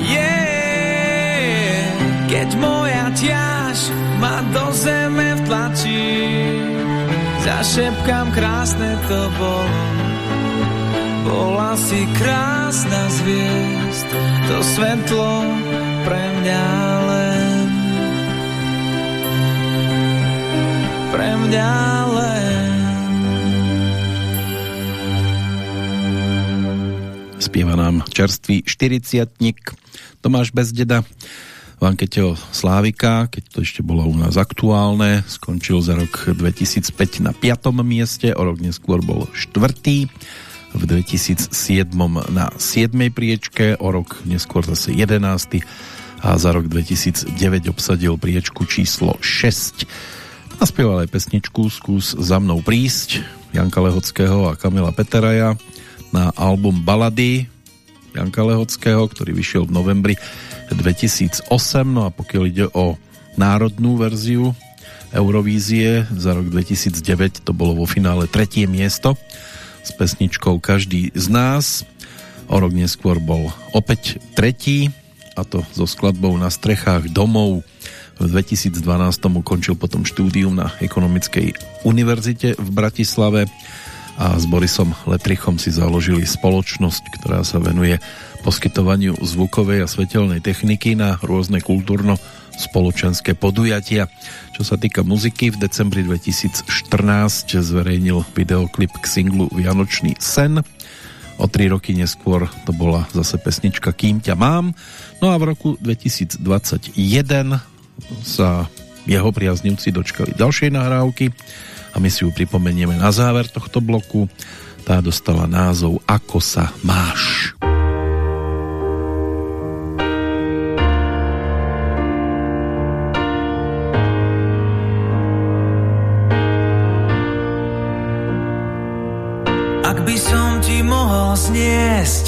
Yeah, keď moja ťaž ma do zeme vtlačí, zašepkám krásne to bolo bola si krásna zviezd, to svetlo pre mňa len. Pre mňa len. Spieva nám čerstvý 40 Tomáš Bezdeda v ankete o Slávika, keď to ešte bolo u nás aktuálne, skončil za rok 2005 na 5. mieste, o rok neskôr bol štvrtý, v 2007 na 7. priečke, o rok neskôr zase 11. a za rok 2009 obsadil priečku číslo 6. Naspieval aj pesničku Skús za mnou prísť Janka Lehockého a Kamila Peteraja na album Balady Janka Lehockého, ktorý vyšiel v novembri 2008. No a pokiaľ ide o národnú verziu Eurovízie za rok 2009 to bolo vo finále tretie miesto s pesničkou Každý z nás. O rok neskôr bol opäť tretí a to so skladbou na strechách domov. V 2012 ukončil potom štúdium na Ekonomickej univerzite v Bratislave a s Borisom Letrichom si založili spoločnosť, ktorá sa venuje poskytovaniu zvukovej a svetelnej techniky na rôzne kultúrno-spoločenské podujatia. Čo sa týka muziky, v decembri 2014 zverejnil videoklip k singlu Vianočný sen. O tri roky neskôr to bola zase pesnička Kým ťa mám. No a v roku 2021 sa jeho priaznivci dočkali ďalšej nahrávky a my si ju pripomenieme na záver tohto bloku. Tá dostala názov Ako sa máš. zniesť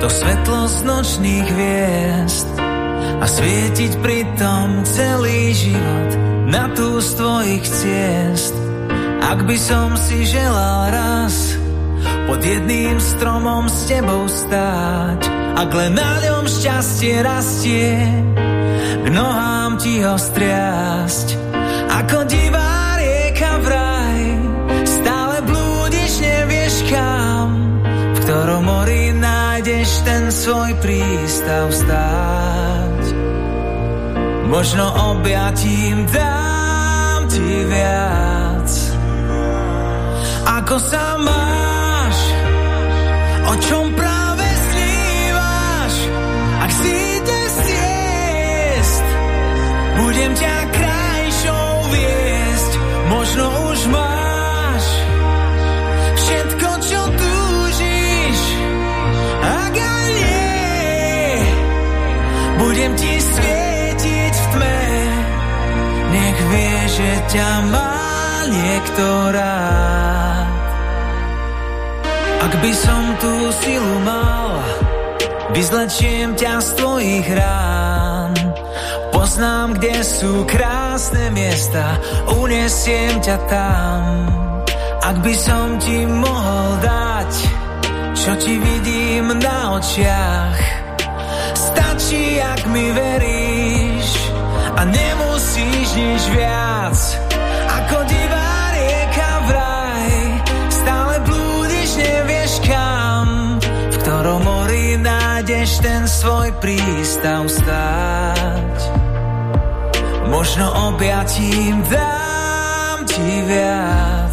to svetlo z nočných hviezd a svietiť pritom celý život na tú z tvojich ciest. Ak by som si želal raz pod jedným stromom s tebou stáť, ak len na ňom šťastie rastie, k nohám ti ho striasť, ako divá rieka vraj, stále blúdiš, nevieš kam ktorom mori nájdeš ten svoj prístav stáť. Možno objatím dám ti viac. Ako sa máš? O čom práve snívaš? Ak si dnes ciest, budem ťa krajšou viesť. Možno už máš Budem ti svietiť v tme, nech vie, že ťa má niekto. By som tú silu mal, vyzlečiem ťa z tvojich rán. Poznám, kde sú krásne miesta, unesiem ťa tam. Ak by som ti mohol dať, čo ti vidím na očiach, Stačí, ak mi veríš a nemusíš nič viac. Nájdeš ten svoj prístav stáť. Možno objatím dám ti viac.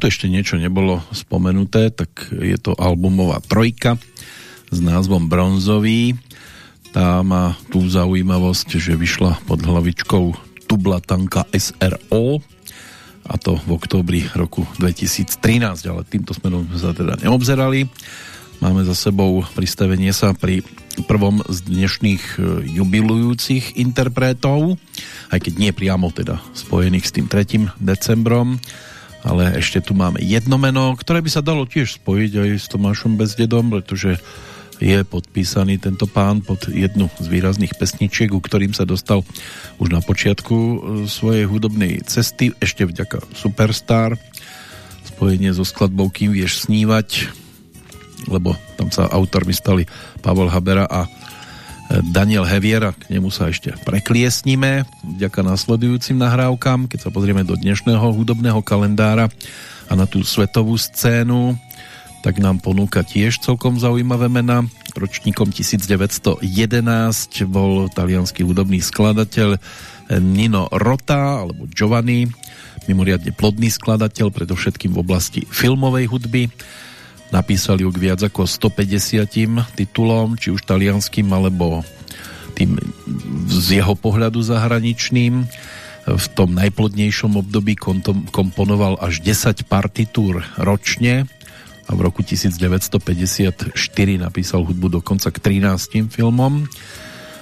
Ak to ešte niečo nebolo spomenuté, tak je to albumová trojka s názvom Bronzový. Tá má tú zaujímavosť, že vyšla pod hlavičkou Tublatanka SRO a to v októbri roku 2013, ale týmto smerom sa teda neobzerali. Máme za sebou pristavenie sa pri prvom z dnešných e, jubilujúcich interpretov, aj keď nie priamo teda spojených s tým 3. decembrom, ale ešte tu máme jedno meno, ktoré by sa dalo tiež spojiť aj s Tomášom Bezdedom, pretože je podpísaný tento pán pod jednu z výrazných pesničiek, u ktorým sa dostal už na počiatku e, svojej hudobnej cesty, ešte vďaka Superstar, spojenie so skladbou Kým vieš snívať, lebo tam sa autormi stali Pavel Habera a Daniel Heviera, k nemu sa ešte prekliesnime vďaka nasledujúcim nahrávkam, keď sa pozrieme do dnešného hudobného kalendára a na tú svetovú scénu tak nám ponúka tiež celkom zaujímavé mena. Ročníkom 1911 bol talianský hudobný skladateľ Nino Rota alebo Giovanni, mimoriadne plodný skladateľ, predovšetkým v oblasti filmovej hudby. Napísali ju k viac ako 150 titulom, či už talianským alebo tým z jeho pohľadu zahraničným. V tom najplodnejšom období komponoval až 10 partitúr ročne, a v roku 1954 napísal hudbu dokonca k 13 filmom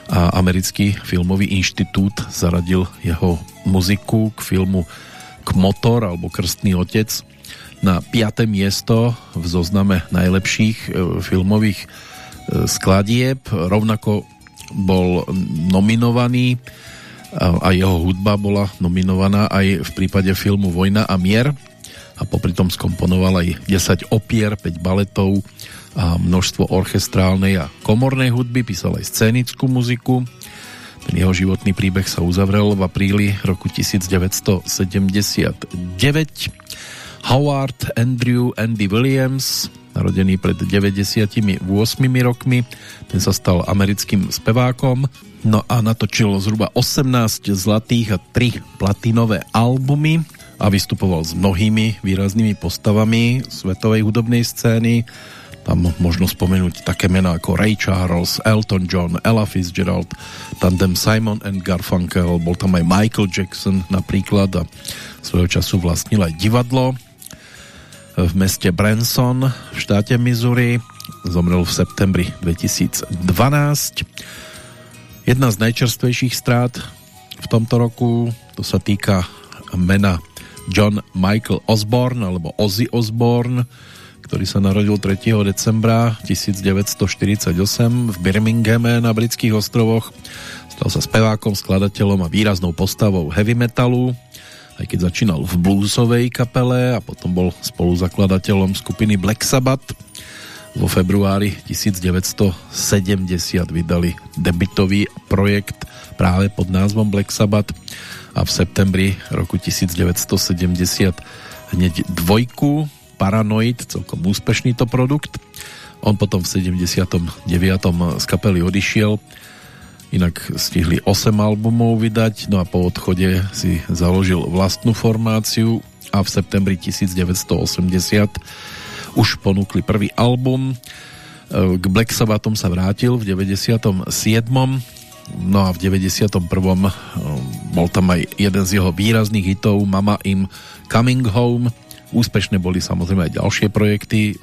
a americký filmový inštitút zaradil jeho muziku k filmu Kmotor alebo Krstný otec na 5. miesto v zozname najlepších e, filmových e, skladieb. Rovnako bol nominovaný a jeho hudba bola nominovaná aj v prípade filmu Vojna a mier a popri tom skomponoval aj 10 opier, 5 baletov a množstvo orchestrálnej a komornej hudby, písal aj scénickú muziku. Ten jeho životný príbeh sa uzavrel v apríli roku 1979. Howard Andrew Andy Williams, narodený pred 98 rokmi, ten sa stal americkým spevákom, no a natočil zhruba 18 zlatých a 3 platinové albumy, a vystupoval s mnohými výraznými postavami svetovej hudobnej scény. Tam možno spomenúť také mená ako Ray Charles, Elton John, Ella Fitzgerald, tandem Simon and Garfunkel, bol tam aj Michael Jackson napríklad a svojho času vlastnil aj divadlo v meste Branson v štáte Missouri. Zomrel v septembri 2012. Jedna z najčerstvejších strát v tomto roku, to sa týka mena John Michael Osborne alebo Ozzy Osborne, ktorý sa narodil 3. decembra 1948 v Birminghame na britských ostrovoch. Stal sa spevákom, skladateľom a výraznou postavou heavy metalu, aj keď začínal v bluesovej kapele a potom bol spoluzakladateľom skupiny Black Sabbath. Vo februári 1970 vydali debitový projekt práve pod názvom Black Sabbath a v septembri roku 1970 hneď dvojku Paranoid, celkom úspešný to produkt. On potom v 79. z kapely odišiel, inak stihli 8 albumov vydať, no a po odchode si založil vlastnú formáciu a v septembri 1980 už ponúkli prvý album. K Black Sabbathom sa vrátil v 97. No a v 91. Um, bol tam aj jeden z jeho výrazných hitov Mama im Coming Home. Úspešné boli samozrejme aj ďalšie projekty,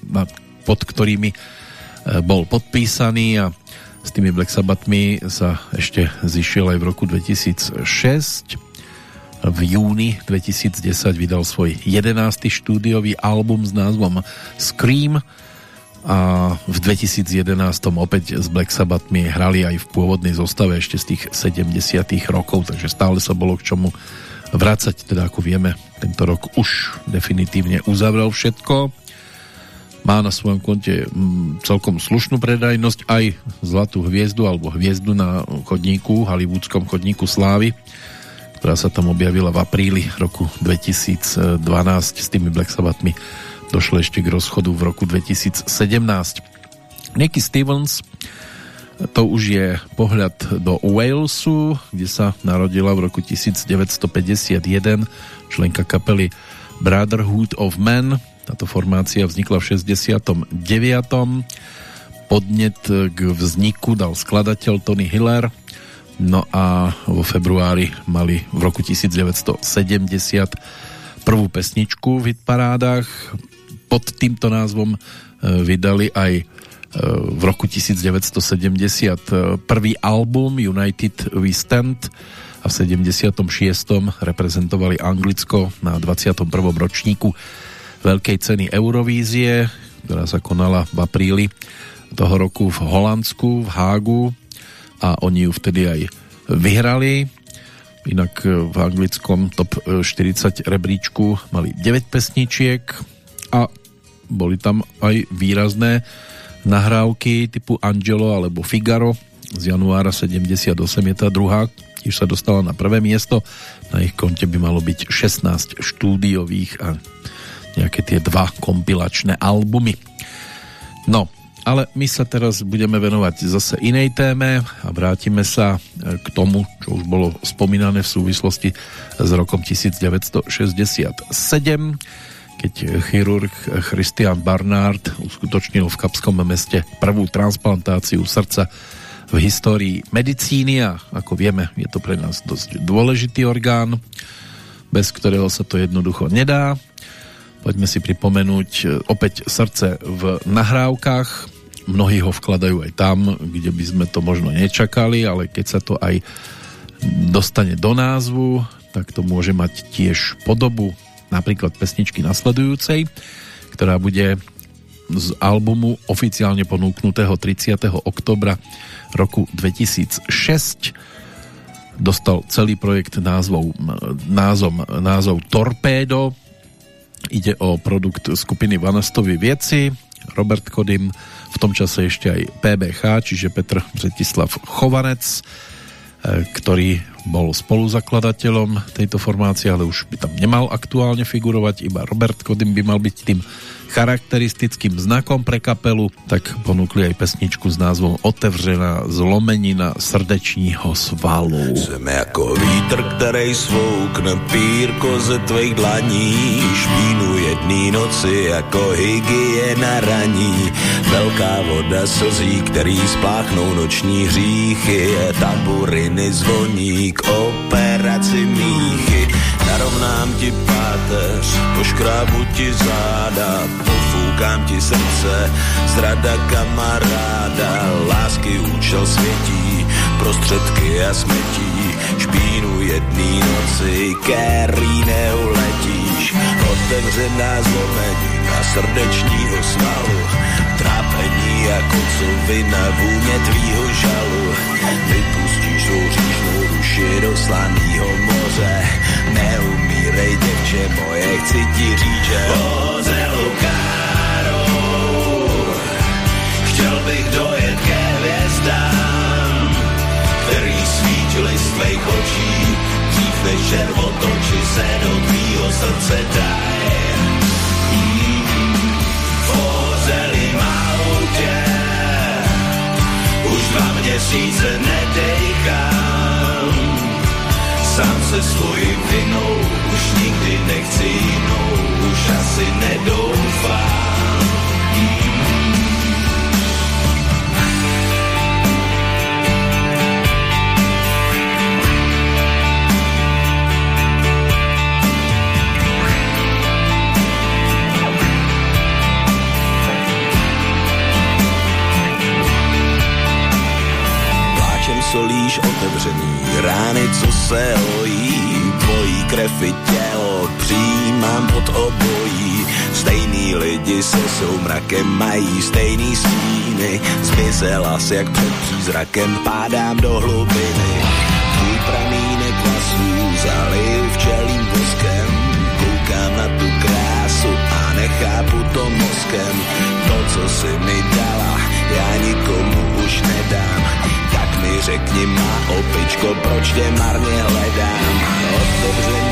pod ktorými e, bol podpísaný a s tými Black Sabbathmi sa ešte zišiel aj v roku 2006. V júni 2010 vydal svoj 11. štúdiový album s názvom Scream a v 2011 opäť s Black Sabbathmi hrali aj v pôvodnej zostave ešte z tých 70 rokov, takže stále sa bolo k čomu vrácať, teda ako vieme, tento rok už definitívne uzavrel všetko. Má na svojom konte mm, celkom slušnú predajnosť aj zlatú hviezdu alebo hviezdu na chodníku, hollywoodskom chodníku slávy, ktorá sa tam objavila v apríli roku 2012 s tými Black Sabbathmi došlo ešte k rozchodu v roku 2017. Nicky Stevens to už je pohľad do Walesu, kde sa narodila v roku 1951 členka kapely Brotherhood of Men. Táto formácia vznikla v 69. Podnet k vzniku dal skladateľ Tony Hiller. No a vo februári mali v roku 1970 prvú pesničku v hitparádach. Pod týmto názvom e, vydali aj e, v roku 1970 prvý album United We Stand a v 76. reprezentovali Anglicko na 21. ročníku Veľkej ceny Eurovízie, ktorá sa konala v apríli toho roku v Holandsku, v Hágu a oni ju vtedy aj vyhrali. Inak v anglickom top 40 rebríčku mali 9 pesničiek a boli tam aj výrazné nahrávky typu Angelo alebo Figaro z januára 78 je tá druhá, tiež sa dostala na prvé miesto. Na ich konte by malo byť 16 štúdiových a nejaké tie dva kompilačné albumy. No, ale my sa teraz budeme venovať zase inej téme a vrátime sa k tomu, čo už bolo spomínané v súvislosti s rokom 1967, keď chirurg Christian Barnard uskutočnil v Kapskom meste prvú transplantáciu srdca v histórii medicíny a ako vieme, je to pre nás dosť dôležitý orgán, bez ktorého sa to jednoducho nedá. Poďme si pripomenúť e, opäť srdce v nahrávkach. Mnohí ho vkladajú aj tam, kde by sme to možno nečakali, ale keď sa to aj dostane do názvu, tak to môže mať tiež podobu napríklad pesničky nasledujúcej, ktorá bude z albumu oficiálne ponúknutého 30. oktobra roku 2006 dostal celý projekt názvou, názom, názov Torpédo. Ide o produkt skupiny Vanastovi Vieci, Robert Kodym, v tom čase ešte aj PBH, čiže Petr Bretislav Chovanec, e, ktorý bol spoluzakladateľom tejto formácie, ale už by tam nemal aktuálne figurovať, iba Robert Kodym by mal byť tým charakteristickým znakom pre kapelu, tak ponúkli aj pesničku s názvom Otevřená zlomenina srdečního svalu. Jsem jako vítr, který svoukne pírko ze tvých dlaní, špínu jedný noci jako hygiena raní. Velká voda slzí, který spláchnou noční hříchy, taburiny zvoní k operaci míchy. Narovnám ti páteř, poškrábu ti záda, pofoukám ti srdce, zrada kamaráda, lásky účel světí, prostředky a smetí, špínu jedný noci, který neuletíš, otevřená zlomenina srdečního svalu, trápení jako covina, vůně tvýho žalu, vypustíš svou říšnou duši do slanýho moře, neumírej děvče moje, chci ti říct, že Ozelu chtěl bych dojet ke hvězdám, který svítily z tvých očí, dřív než červotoči se do tvýho srdce daj. Dva měsíce nedejchám, sám se svojí vinou, už nikdy nechci jinou, už asi nedoufám. Solíš otevřený rány, co se hojí, tvojí krev tělo přijímám pod obojí. Stejný lidi se soumrakem mají stejný stíny, zmizela si jak před přízrakem, pádám do hlubiny. Tvůj pramínek vlasů zaliju včelým voskem, koukám na tu krásu a nechápu to mozkem. To, co si mi dala, já nikomu už nedám, řekni má opičko, proč tě marně hledám. Od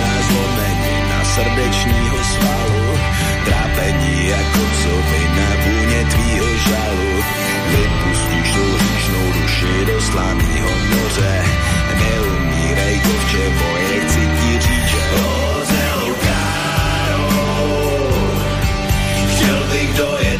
na zlomení, na srdečního svalu, trápení jako psovi na vůně tvýho žalu. Vypustíš tu hříšnou duši do slamího moře, neumírej kovče, moje chci ti říče. Roze Lukáro, chtěl bych dojet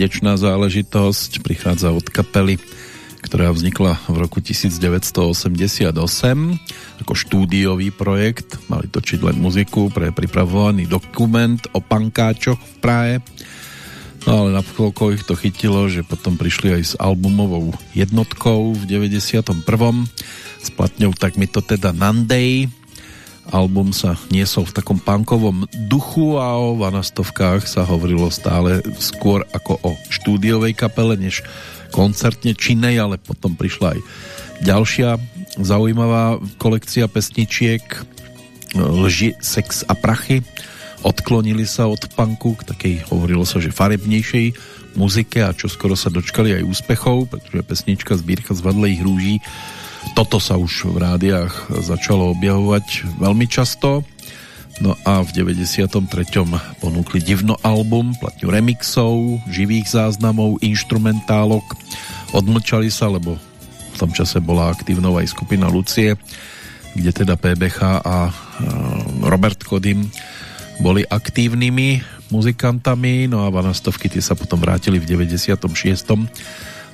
srdečná záležitosť prichádza od kapely, ktorá vznikla v roku 1988 ako štúdiový projekt. Mali točiť len muziku pre pripravovaný dokument o pankáčoch v Prahe. No ale na chvíľko ich to chytilo, že potom prišli aj s albumovou jednotkou v 91. s platňou Tak mi to teda Nandej Album sa niesol v takom punkovom duchu a o vanastovkách sa hovorilo stále skôr ako o štúdiovej kapele, než koncertne činej, ale potom prišla aj ďalšia zaujímavá kolekcia pesničiek Lži, sex a prachy. Odklonili sa od punku k takej, hovorilo sa, že farebnejšej muzike a čo skoro sa dočkali aj úspechov, pretože pesnička Zbírka z vadlejch rúží toto sa už v rádiách začalo objavovať veľmi často. No a v 93. ponúkli divno album, platňu remixov, živých záznamov, instrumentálok. Odmlčali sa, lebo v tom čase bola aktívnou aj skupina Lucie, kde teda PBH a Robert Kodim boli aktívnymi muzikantami, no a vanastovky tie sa potom vrátili v 96.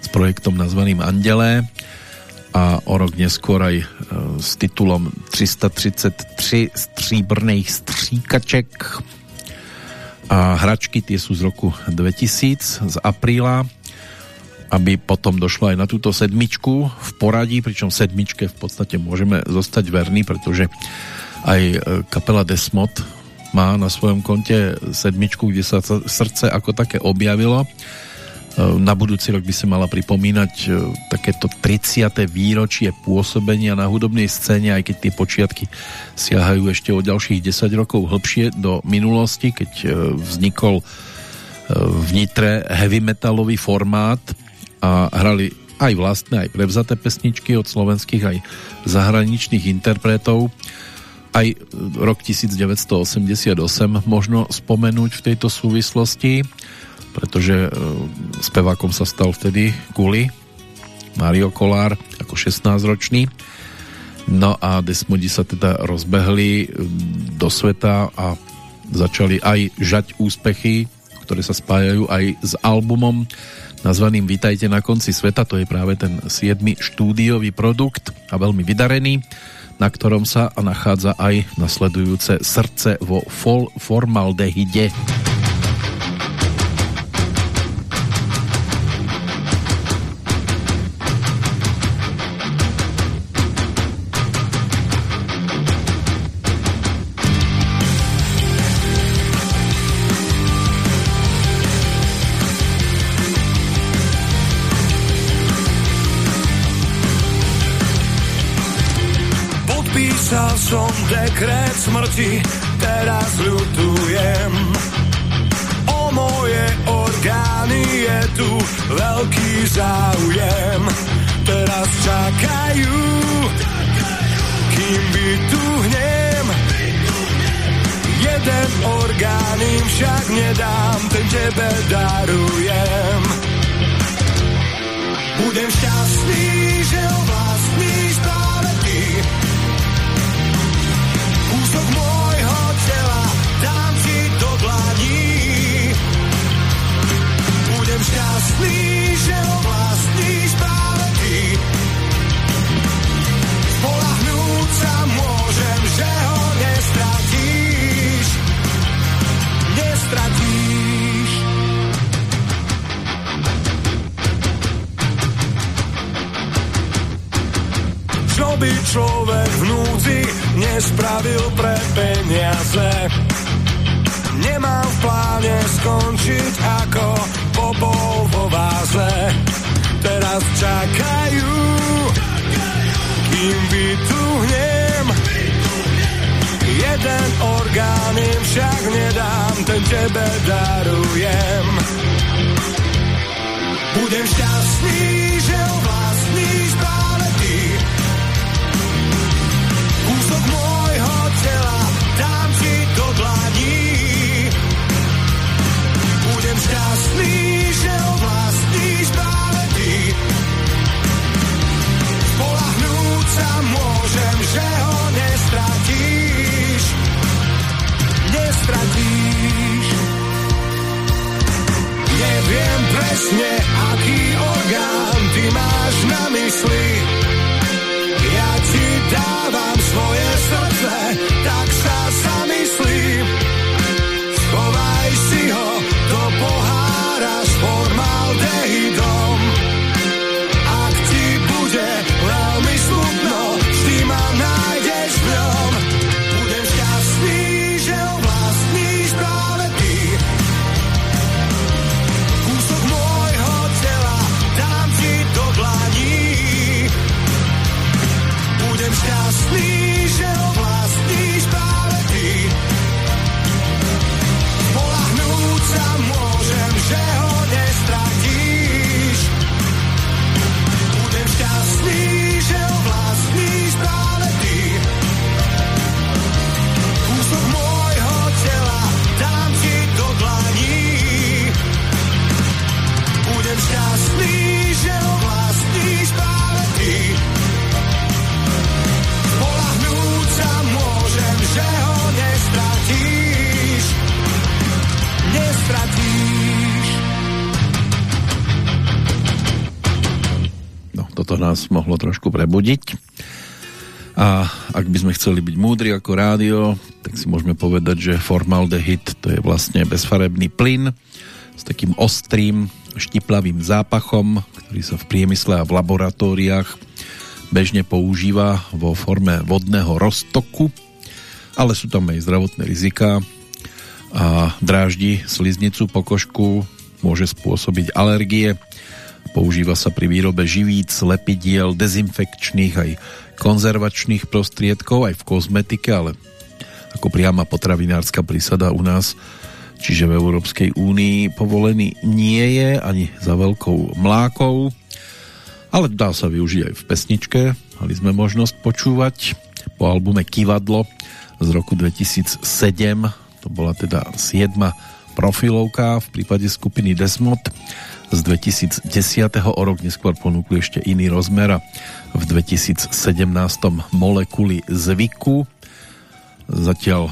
s projektom nazvaným Andelé a o rok neskôr aj e, s titulom 333 stříbrných stříkaček. A hračky tie sú z roku 2000 z apríla aby potom došlo aj na túto sedmičku v poradí, pričom sedmičke v podstate môžeme zostať verní, pretože aj e, kapela Desmod má na svojom konte sedmičku, kde sa srdce ako také objavilo na budúci rok by sa mala pripomínať e, takéto 30. výročie pôsobenia na hudobnej scéne, aj keď tie počiatky siahajú ešte o ďalších 10 rokov hlbšie do minulosti, keď e, vznikol v heavy metalový formát a hrali aj vlastné, aj prevzaté pesničky od slovenských, aj zahraničných interpretov. Aj rok 1988 možno spomenúť v tejto súvislosti pretože e, spevákom sa stal vtedy Kuli, Mario Kolár ako 16-ročný. No a Desmodi sa teda rozbehli e, do sveta a začali aj žať úspechy, ktoré sa spájajú aj s albumom nazvaným Vítajte na konci sveta. To je práve ten 7. štúdiový produkt a veľmi vydarený, na ktorom sa nachádza aj nasledujúce srdce vo formaldehide. Som dekret smrti, teraz ľutujem. O moje orgány je tu veľký záujem. Teraz čakajú, kým vytuhnem. Jeden orgán im však nedám, ten tebe darujem. Budem šťastný, že ho šťastný, že ho vlastníš práve ty. Spolahnúť sa môžem, že ho nestratíš. Nestratíš. Čo by človek v núdzi nespravil pre peniaze? Nemám v pláne skončiť ako popol vo váze. Teraz čakajú, kým vytuhnem. Jeden orgán im však nedám, ten tebe darujem. Budem šťastný, že ovlastníš práve ty. Kúsok môjho tela dám ti do dlaní. Budem šťastný, sa môžem, že ho nestratíš. Nestratíš. Neviem presne, aký orgán ty máš na mysli. Ja ti dávam svoje srdce, tak sa zamyslí. Schovaj si ho do pohára s formaldehydom. Nás mohlo trošku prebudiť. A ak by sme chceli byť múdri ako rádio, tak si môžeme povedať, že formaldehyd to je vlastne bezfarebný plyn s takým ostrým, štiplavým zápachom, ktorý sa v priemysle a v laboratóriách bežne používa vo forme vodného roztoku, ale sú tam aj zdravotné rizika a dráždi sliznicu, pokožku, môže spôsobiť alergie, používa sa pri výrobe živíc, lepidiel, dezinfekčných aj konzervačných prostriedkov, aj v kozmetike, ale ako priama potravinárska prísada u nás, čiže v Európskej únii povolený nie je ani za veľkou mlákou, ale dá sa využiť aj v pesničke. Mali sme možnosť počúvať po albume Kivadlo z roku 2007. To bola teda 7. profilovka v prípade skupiny Desmod z 2010. o rok neskôr ponúkli ešte iný rozmer a v 2017. molekuly zvyku. Zatiaľ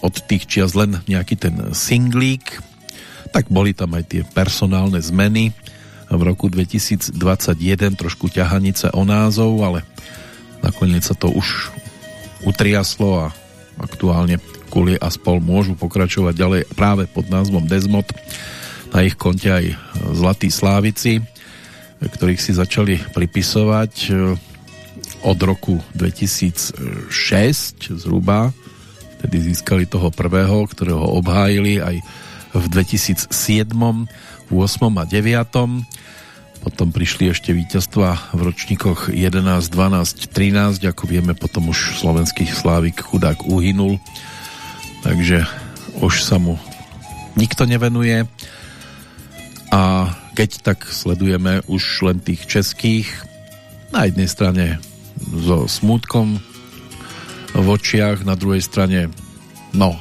od tých čias len nejaký ten singlík, tak boli tam aj tie personálne zmeny v roku 2021 trošku ťahanice o názov, ale nakoniec sa to už utriaslo a aktuálne Kulie a spol môžu pokračovať ďalej práve pod názvom Desmod. Na ich konte aj Zlatí Slávici, ktorých si začali pripisovať eh, od roku 2006 zhruba. Vtedy získali toho prvého, ktorého obhájili aj v 2007, 8 a 9. Potom prišli ešte víťazstva v ročníkoch 11, 12, 13. Ako vieme, potom už slovenský slávik chudák uhynul. Takže už sa mu nikto nevenuje. A keď tak sledujeme už len tých českých, na jednej strane so smútkom v očiach, na druhej strane no,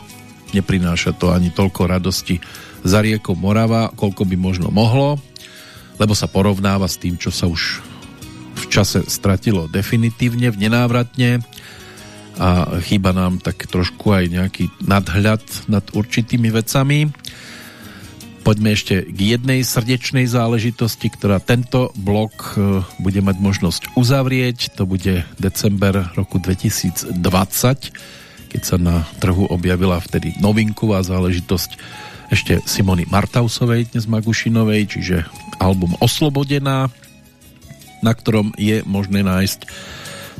neprináša to ani toľko radosti za riekou Morava, koľko by možno mohlo, lebo sa porovnáva s tým, čo sa už v čase stratilo definitívne, v nenávratne a chýba nám tak trošku aj nejaký nadhľad nad určitými vecami. Poďme ešte k jednej srdečnej záležitosti, ktorá tento blok e, bude mať možnosť uzavrieť. To bude december roku 2020, keď sa na trhu objavila vtedy novinková záležitosť ešte Simony Martausovej, dnes Magušinovej, čiže album Oslobodená, na ktorom je možné nájsť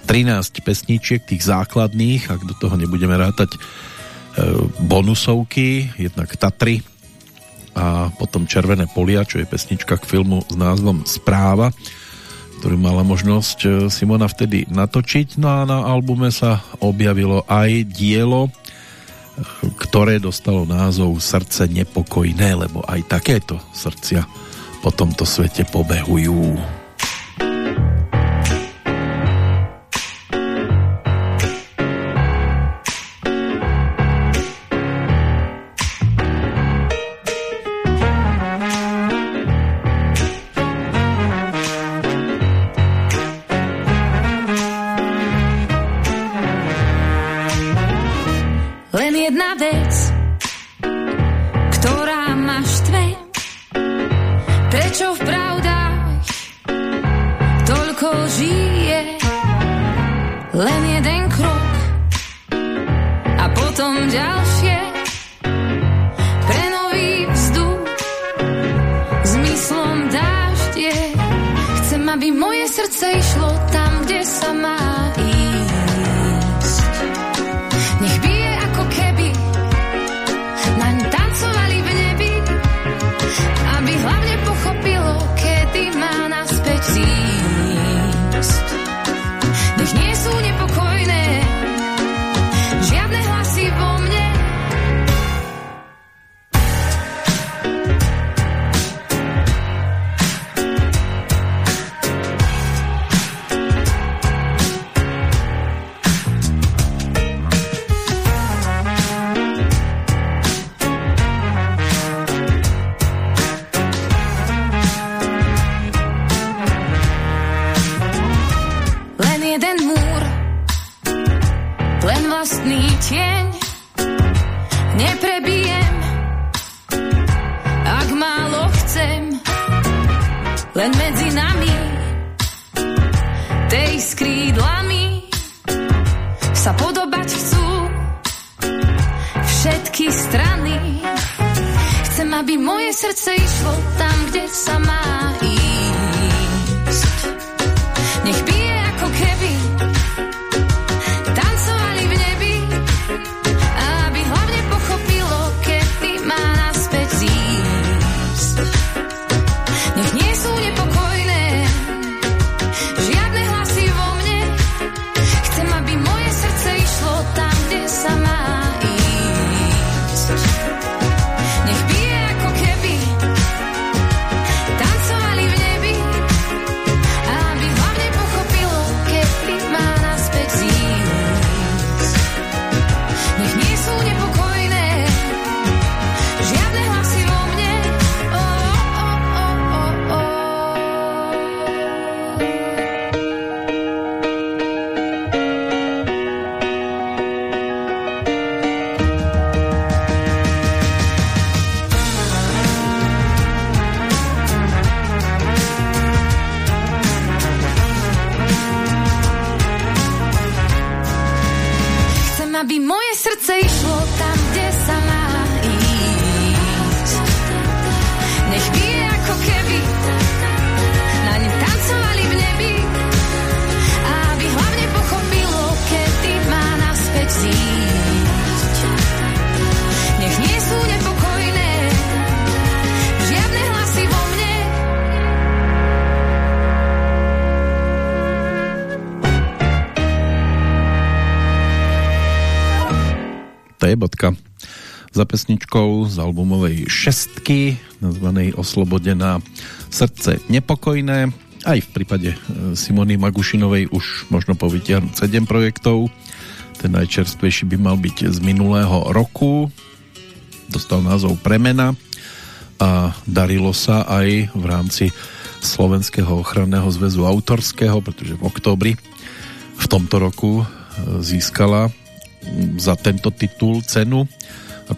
13 pesníčiek, tých základných, ak do toho nebudeme rátať e, bonusovky, jednak Tatry a potom Červené polia, čo je pesnička k filmu s názvom Správa, ktorú mala možnosť e, Simona vtedy natočiť. No a na albume sa objavilo aj dielo, e, ktoré dostalo názov Srdce nepokojné, lebo aj takéto srdcia po tomto svete pobehujú. Pesničkou z albumovej šestky nazvanej Oslobodená srdce nepokojné. Aj v prípade e, Simony Magušinovej už možno povytiahnuť 7 projektov. Ten najčerstvejší by mal byť z minulého roku. Dostal názov Premena a darilo sa aj v rámci Slovenského ochranného zväzu autorského, pretože v októbri v tomto roku e, získala za tento titul cenu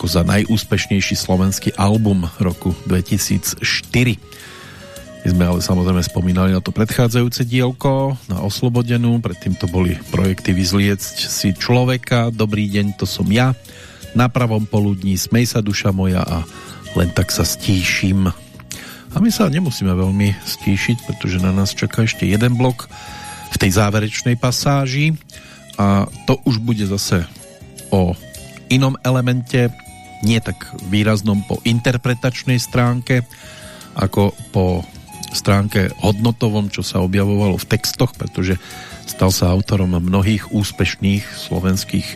ako za najúspešnejší slovenský album roku 2004. My sme ale samozrejme spomínali na to predchádzajúce dielko, na Oslobodenú, predtým to boli projekty Vyzliecť si človeka, Dobrý deň, to som ja, Na pravom poludní, Smej sa duša moja a Len tak sa stíšim. A my sa nemusíme veľmi stíšiť, pretože na nás čaká ešte jeden blok v tej záverečnej pasáži a to už bude zase o inom elemente, nie tak výraznom po interpretačnej stránke, ako po stránke hodnotovom, čo sa objavovalo v textoch, pretože stal sa autorom mnohých úspešných slovenských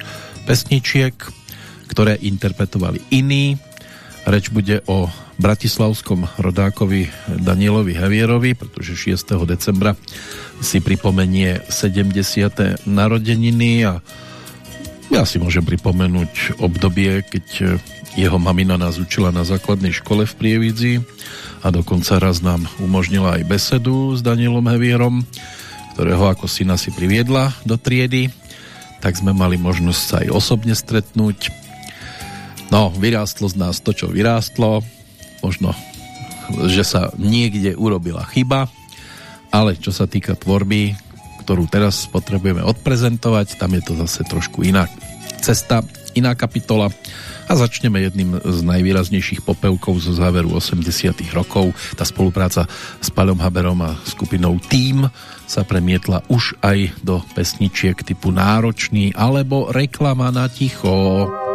pesničiek, ktoré interpretovali iní. Reč bude o bratislavskom rodákovi Danielovi Hevierovi, pretože 6. decembra si pripomenie 70. narodeniny a ja si môžem pripomenúť obdobie, keď jeho mamina nás učila na základnej škole v Prievidzi a dokonca raz nám umožnila aj besedu s Danielom Hevierom, ktorého ako syna si priviedla do triedy, tak sme mali možnosť sa aj osobne stretnúť. No, vyrástlo z nás to, čo vyrástlo, možno, že sa niekde urobila chyba, ale čo sa týka tvorby, ktorú teraz potrebujeme odprezentovať, tam je to zase trošku iná cesta, iná kapitola a začneme jedným z najvýraznejších popevkov zo záveru 80 rokov. Tá spolupráca s Paľom Haberom a skupinou Team sa premietla už aj do pesničiek typu Náročný alebo Reklama na ticho. dávajú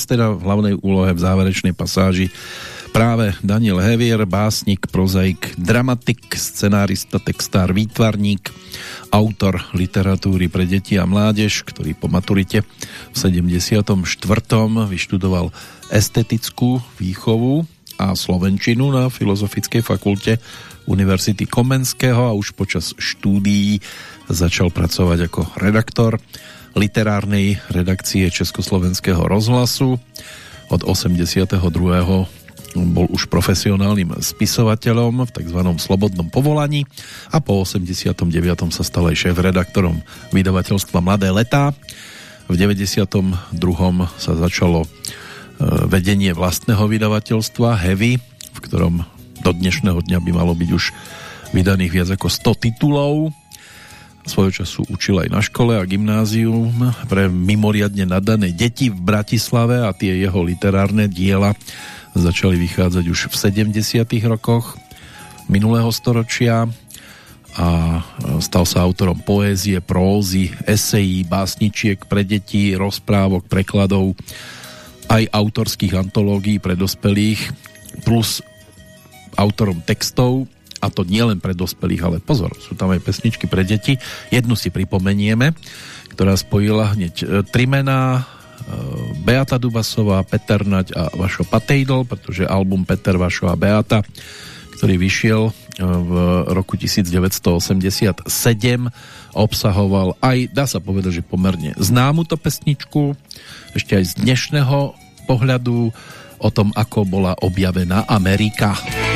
Dnes teda v hlavnej úlohe v záverečnej pasáži práve Daniel Hevier, básnik, prozaik, dramatik, scenárista, textár, výtvarník, autor literatúry pre deti a mládež, ktorý po maturite v 74. vyštudoval estetickú výchovu a slovenčinu na Filozofickej fakulte Univerzity Komenského a už počas štúdií začal pracovať ako redaktor literárnej redakcie Československého rozhlasu. Od 82 bol už profesionálnym spisovateľom v tzv. slobodnom povolaní a po 89. sa stal aj šéf-redaktorom vydavateľstva Mladé letá. V 92. sa začalo e, vedenie vlastného vydavateľstva Heavy, v ktorom do dnešného dňa by malo byť už vydaných viac ako 100 titulov. Svojho času učil aj na škole a gymnázium pre mimoriadne nadané deti v Bratislave a tie jeho literárne diela začali vychádzať už v 70. rokoch minulého storočia a stal sa autorom poézie, prózy, esejí, básničiek pre deti, rozprávok, prekladov, aj autorských antológií pre dospelých, plus autorom textov, a to nielen pre dospelých, ale pozor, sú tam aj pesničky pre deti. Jednu si pripomenieme, ktorá spojila hneď e, tri mená, Eh, Beata Dubasová, Peter Nať a Vašo Patejdl, pretože album Peter, Vašo a Beata, ktorý vyšiel eh, v roku 1987, obsahoval aj, dá sa povedať, že pomerne známu to pesničku, ešte aj z dnešného pohľadu o tom, ako bola objavená Amerika. Amerika.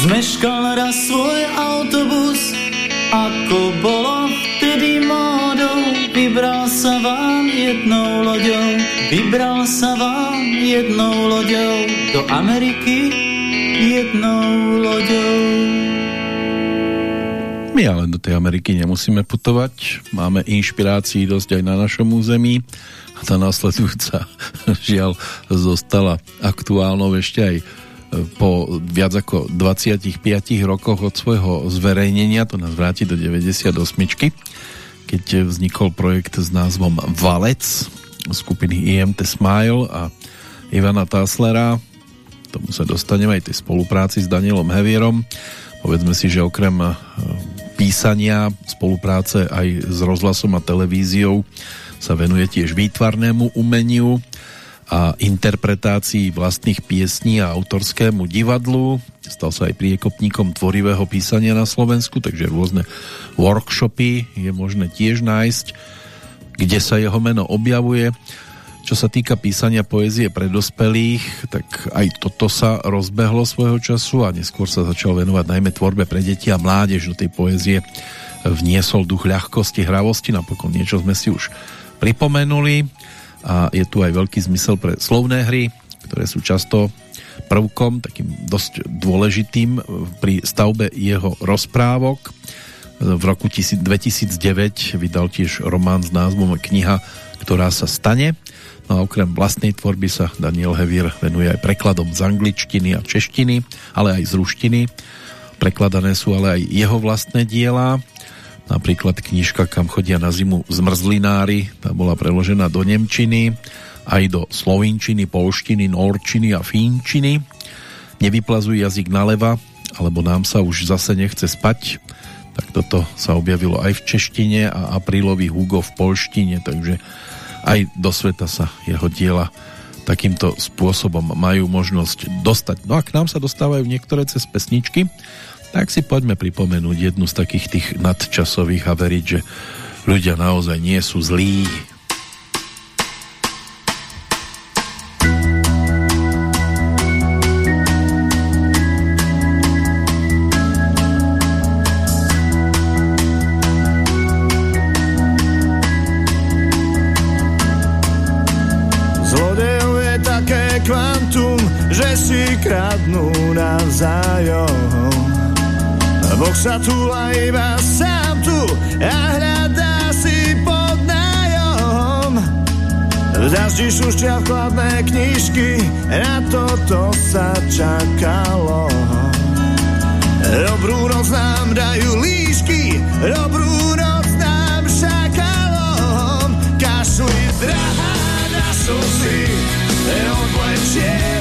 Zmeškal raz svoj autobus, ako bolo vtedy módou. Vybral sa vám jednou loďou, vybral sa vám jednou loďou do Ameriky jednou loďou. My ale tej Ameriky nemusíme putovať. Máme inšpirácií dosť aj na našom území. A tá následujúca [LAUGHS] žiaľ zostala aktuálnou ešte aj po viac ako 25 rokoch od svojho zverejnenia, to nás vráti do 98 keď vznikol projekt s názvom Valec skupiny IMT Smile a Ivana Táslera tomu sa dostaneme aj tej spolupráci s Danielom Hevierom povedzme si, že okrem e, písania, spolupráce aj s rozhlasom a televíziou sa venuje tiež výtvarnému umeniu a interpretácii vlastných piesní a autorskému divadlu. Stal sa aj priekopníkom tvorivého písania na Slovensku, takže rôzne workshopy je možné tiež nájsť, kde sa jeho meno objavuje. Čo sa týka písania poézie pre dospelých, tak aj toto sa rozbehlo svojho času a neskôr sa začal venovať najmä tvorbe pre deti a mládež. Do tej poézie vniesol duch ľahkosti, hravosti, napokon niečo sme si už pripomenuli a je tu aj veľký zmysel pre slovné hry, ktoré sú často prvkom, takým dosť dôležitým pri stavbe jeho rozprávok. V roku 2009 vydal tiež román s názvom Kniha, ktorá sa stane. No a okrem vlastnej tvorby sa Daniel Hevier venuje aj prekladom z angličtiny a češtiny, ale aj z ruštiny. Prekladané sú ale aj jeho vlastné diela. Napríklad knižka Kam chodia na zimu zmrzlinári, tá bola preložená do Nemčiny aj do slovinčiny, polštiny, norčiny a fínčiny. Nevyplazuj jazyk naleva, alebo nám sa už zase nechce spať. Tak toto sa objavilo aj v češtine a aprílový Hugo v polštine, takže aj do sveta sa jeho diela takýmto spôsobom majú možnosť dostať. No a k nám sa dostávajú niektoré cez pesničky, tak si poďme pripomenúť jednu z takých tých nadčasových a veriť, že ľudia naozaj nie sú zlí, iba sám tu a hľadá si pod nájom. V daždi šušťa chladné knižky, na toto sa čakalo. Dobrú noc nám dajú líšky, dobrú noc nám šakalom. Kašli drahá na slzy, odlečie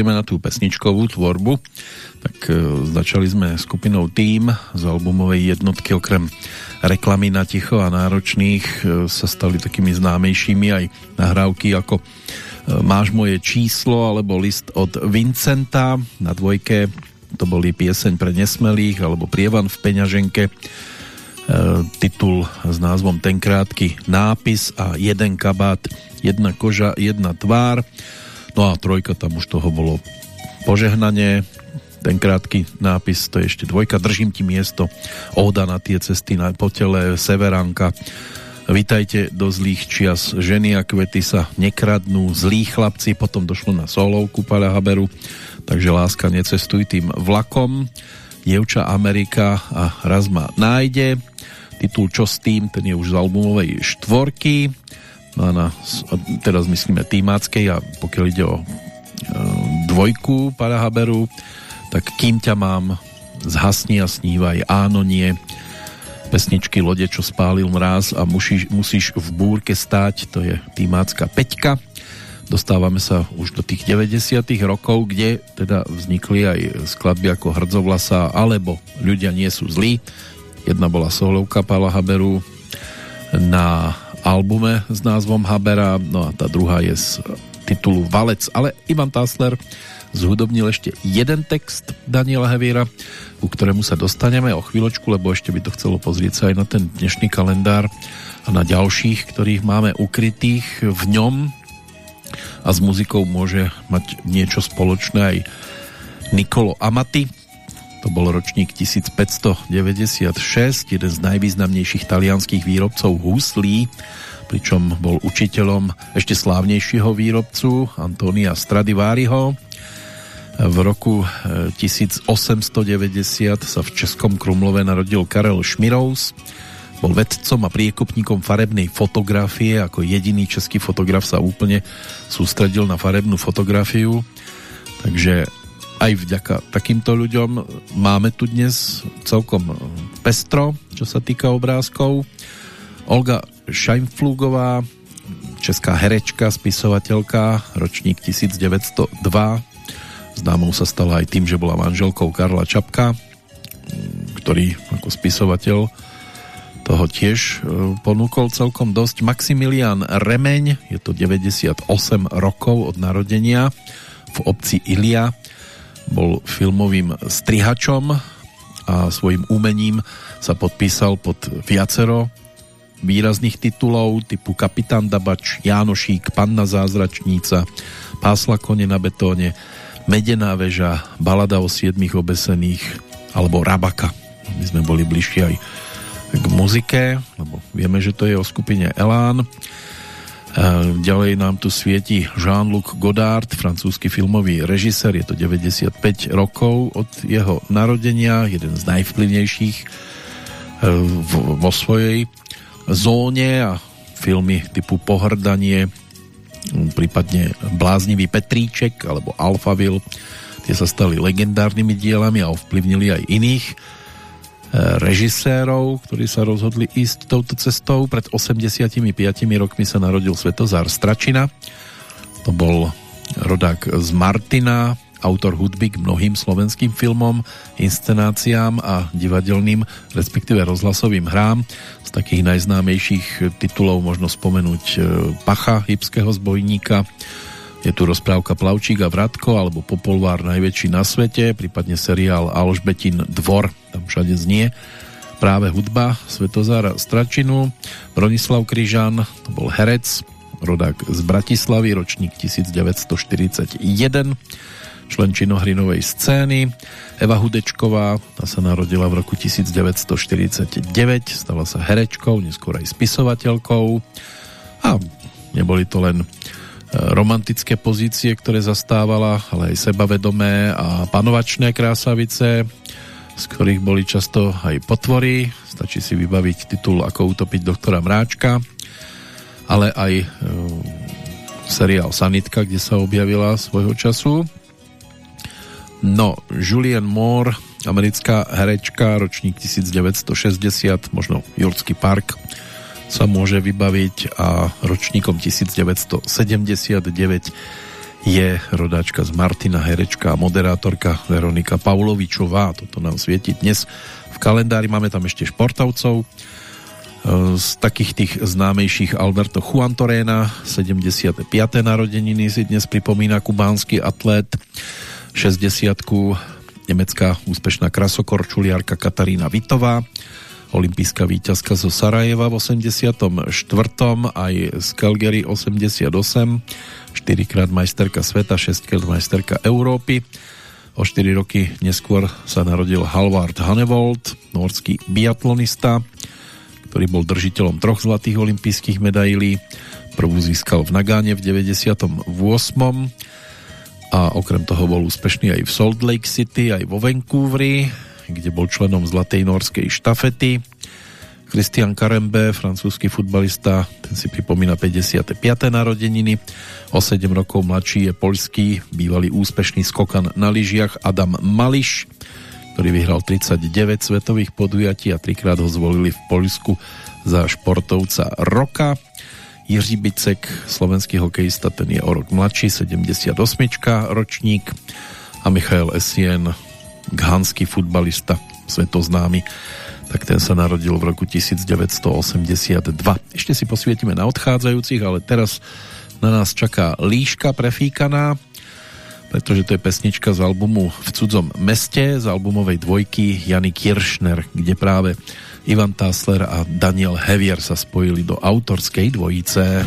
pozrieme na tú pesničkovú tvorbu, tak e, začali sme skupinou Team z albumovej jednotky. Okrem reklamy na ticho a náročných e, sa stali takými známejšími aj nahrávky ako e, Máš moje číslo alebo list od Vincenta. Na dvojke to boli pieseň pre nesmelých alebo prievan v peňaženke. Titul s názvom Tenkrátky nápis a jeden kabát, jedna koža, jedna tvár No a trojka, tam už toho bolo požehnanie. Ten krátky nápis, to je ešte dvojka. Držím ti miesto. Óda na tie cesty na potele, Severánka. Vítajte do zlých čias. Ženy a kvety sa nekradnú. Zlí chlapci. Potom došlo na solovku Paľa Haberu. Takže láska, necestuj tým vlakom. Dievča Amerika a raz ma nájde. Titul Čo s tým, ten je už z albumovej štvorky. No a na, teraz myslíme týmáckej a pokiaľ ide o e, dvojku para Haberu, tak kým ťa mám, zhasni a snívaj, áno, nie, pesničky Lode, čo spálil mráz a musíš, musíš v búrke stáť, to je týmácka Peťka. Dostávame sa už do tých 90 rokov, kde teda vznikli aj skladby ako Hrdzovlasa alebo Ľudia nie sú zlí. Jedna bola solovka Pala Haberu na albume s názvom Habera, no a tá druhá je z titulu Valec, ale Ivan Tásler zhudobnil ešte jeden text Daniela Heviera, ku ktorému sa dostaneme o chvíľočku, lebo ešte by to chcelo pozrieť sa aj na ten dnešný kalendár a na ďalších, ktorých máme ukrytých v ňom. A s muzikou môže mať niečo spoločné aj Nikolo Amati, to bol ročník 1596, jeden z najvýznamnejších talianských výrobcov huslí, pričom bol učiteľom ešte slávnejšieho výrobcu Antonia Stradivariho. V roku 1890 eh, sa v Českom Krumlove narodil Karel Šmirous, bol vedcom a priekupníkom farebnej fotografie, ako jediný český fotograf sa úplne sústredil na farebnú fotografiu, takže aj vďaka takýmto ľuďom máme tu dnes celkom pestro, čo sa týka obrázkov. Olga Scheinflugová, česká herečka, spisovateľka, ročník 1902. Známou sa stala aj tým, že bola manželkou Karla Čapka, ktorý ako spisovateľ toho tiež e, ponúkol celkom dosť. Maximilian Remeň, je to 98 rokov od narodenia v obci Ilia bol filmovým strihačom a svojim umením sa podpísal pod viacero výrazných titulov typu Kapitán Dabač, Jánošík, Panna Zázračníca, Pásla kone na betóne, Medená väža, Balada o siedmých obesených alebo Rabaka. My sme boli bližšie aj k muzike, lebo vieme, že to je o skupine Elán. Ďalej nám tu svieti Jean-Luc Godard, francúzsky filmový režisér, je to 95 rokov od jeho narodenia, jeden z najvplyvnejších e, vo svojej zóne a filmy typu Pohrdanie, prípadne Bláznivý Petríček alebo Alphaville, tie sa stali legendárnymi dielami a ovplyvnili aj iných režisérov, ktorí sa rozhodli ísť touto cestou. Pred 85 rokmi sa narodil Svetozár Stračina. To bol rodák z Martina, autor hudby k mnohým slovenským filmom, inscenáciám a divadelným, respektíve rozhlasovým hrám. Z takých najznámejších titulov možno spomenúť e, Pacha, hybského zbojníka, je tu rozprávka Plavčík a Vratko alebo Popolvár najväčší na svete, prípadne seriál Alžbetin Dvor, tam všade znie práve hudba Svetozára Stračinu. Bronislav Kryžan, to bol herec, rodák z Bratislavy, ročník 1941, člen činohrinovej scény. Eva Hudečková, tá sa narodila v roku 1949, stala sa herečkou, neskôr aj spisovateľkou a neboli to len romantické pozície, ktoré zastávala, ale aj sebavedomé a panovačné krásavice, z ktorých boli často aj potvory. Stačí si vybaviť titul Ako utopiť doktora Mráčka, ale aj e, seriál Sanitka, kde sa objavila svojho času. No, Julian Moore, americká herečka, ročník 1960, možno Jurský park, sa môže vybaviť a ročníkom 1979 je rodáčka z Martina, herečka a moderátorka Veronika Paulovičová. Toto nám svieti dnes v kalendári. Máme tam ešte športovcov. Z takých tých známejších Alberto Juantorena, 75. narodeniny si dnes pripomína kubánsky atlet, 60 nemecká úspešná krasokorčuliarka Katarína Vitová, olimpijská víťazka zo Sarajeva v 84. aj z Calgary 88, 4 krát majsterka sveta, 6 krát majsterka Európy. O 4 roky neskôr sa narodil Halvard Hanevold, norský biatlonista, ktorý bol držiteľom troch zlatých olympijských medailí. Prvú získal v Nagáne v 98. A okrem toho bol úspešný aj v Salt Lake City, aj vo Vancouveri kde bol členom Zlatej norskej štafety. Christian Karembe, francúzsky futbalista, ten si pripomína 55. narodeniny. O 7 rokov mladší je poľský, bývalý úspešný skokan na lyžiach Adam Mališ, ktorý vyhral 39 svetových podujatí a trikrát ho zvolili v Poľsku za športovca roka. Jiří Bicek, slovenský hokejista, ten je o rok mladší, 78 ročník a Michael Essien, ghanský futbalista, svetoznámy tak ten sa narodil v roku 1982. Ešte si posvietime na odchádzajúcich, ale teraz na nás čaká líška prefíkaná, pretože to je pesnička z albumu V cudzom meste, z albumovej dvojky Jany Kiršner, kde práve Ivan Tásler a Daniel Hevier sa spojili do autorskej dvojice.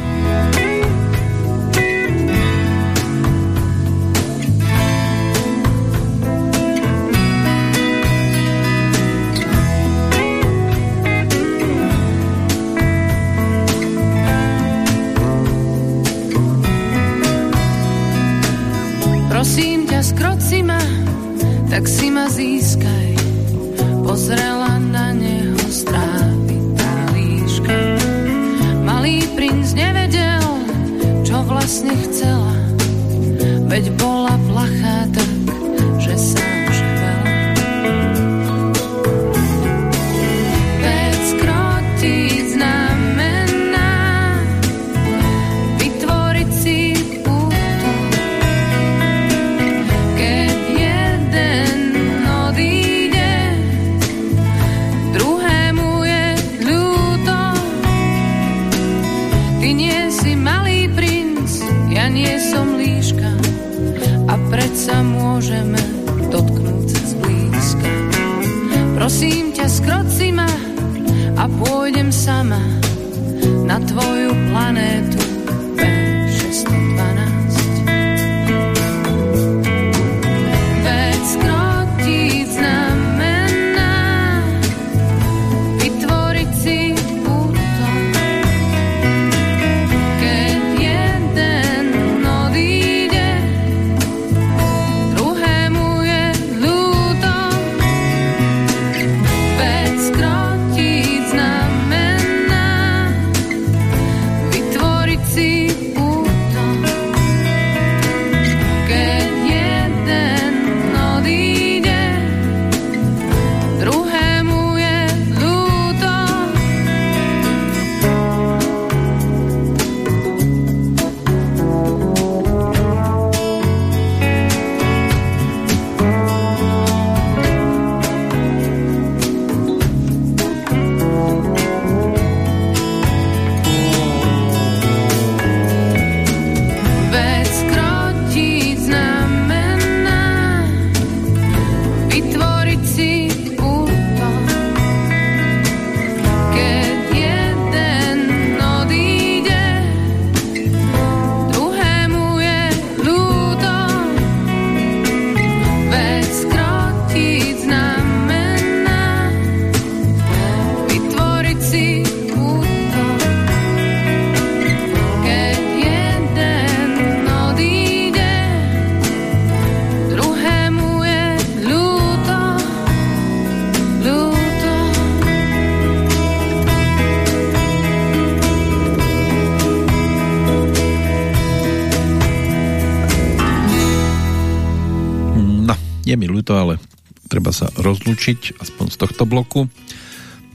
Bloku.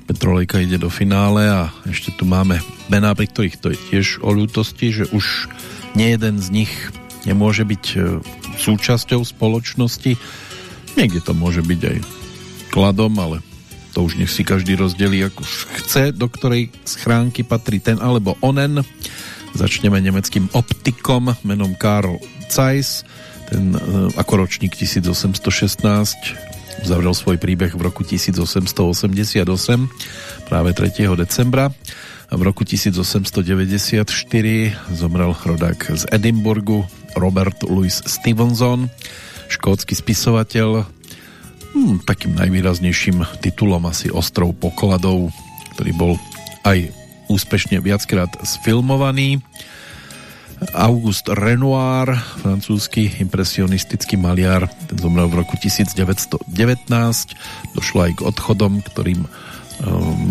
Petrolejka ide do finále a ešte tu máme mená, pri ktorých to je tiež o ľútosti, že už jeden z nich nemôže byť e, súčasťou spoločnosti. Niekde to môže byť aj kladom, ale to už nech si každý rozdelí ako chce, do ktorej schránky patrí ten alebo onen. Začneme nemeckým optikom menom Karl Zeiss, ten e, ako ročník 1816 Uzavrel svoj príbeh v roku 1888, práve 3. decembra. V roku 1894 zomrel rodák z Edinburgu Robert Louis Stevenson, škótsky spisovateľ. Hmm, takým najvýraznejším titulom asi Ostrov pokladov, ktorý bol aj úspešne viackrát sfilmovaný. August Renoir, francúzsky impresionistický maliar, ten zomrel v roku 1919. Došlo aj k odchodom, ktorým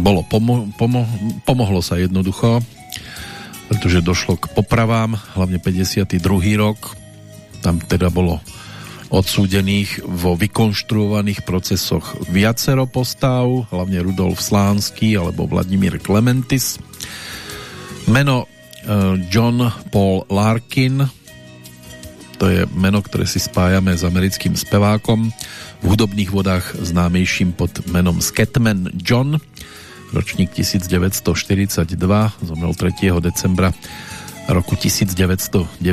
bolo pomo- pomo- pomohlo sa jednoducho, pretože došlo k popravám, hlavne 52. rok. Tam teda bolo odsúdených vo vykonštruovaných procesoch viacero postav, hlavne Rudolf Slánsky alebo Vladimír Clementis. Meno e, John Paul Larkin to je meno, ktoré si spájame s americkým spevákom v hudobných vodách známejším pod menom Scatman John ročník 1942 zomrel 3. decembra roku 1999.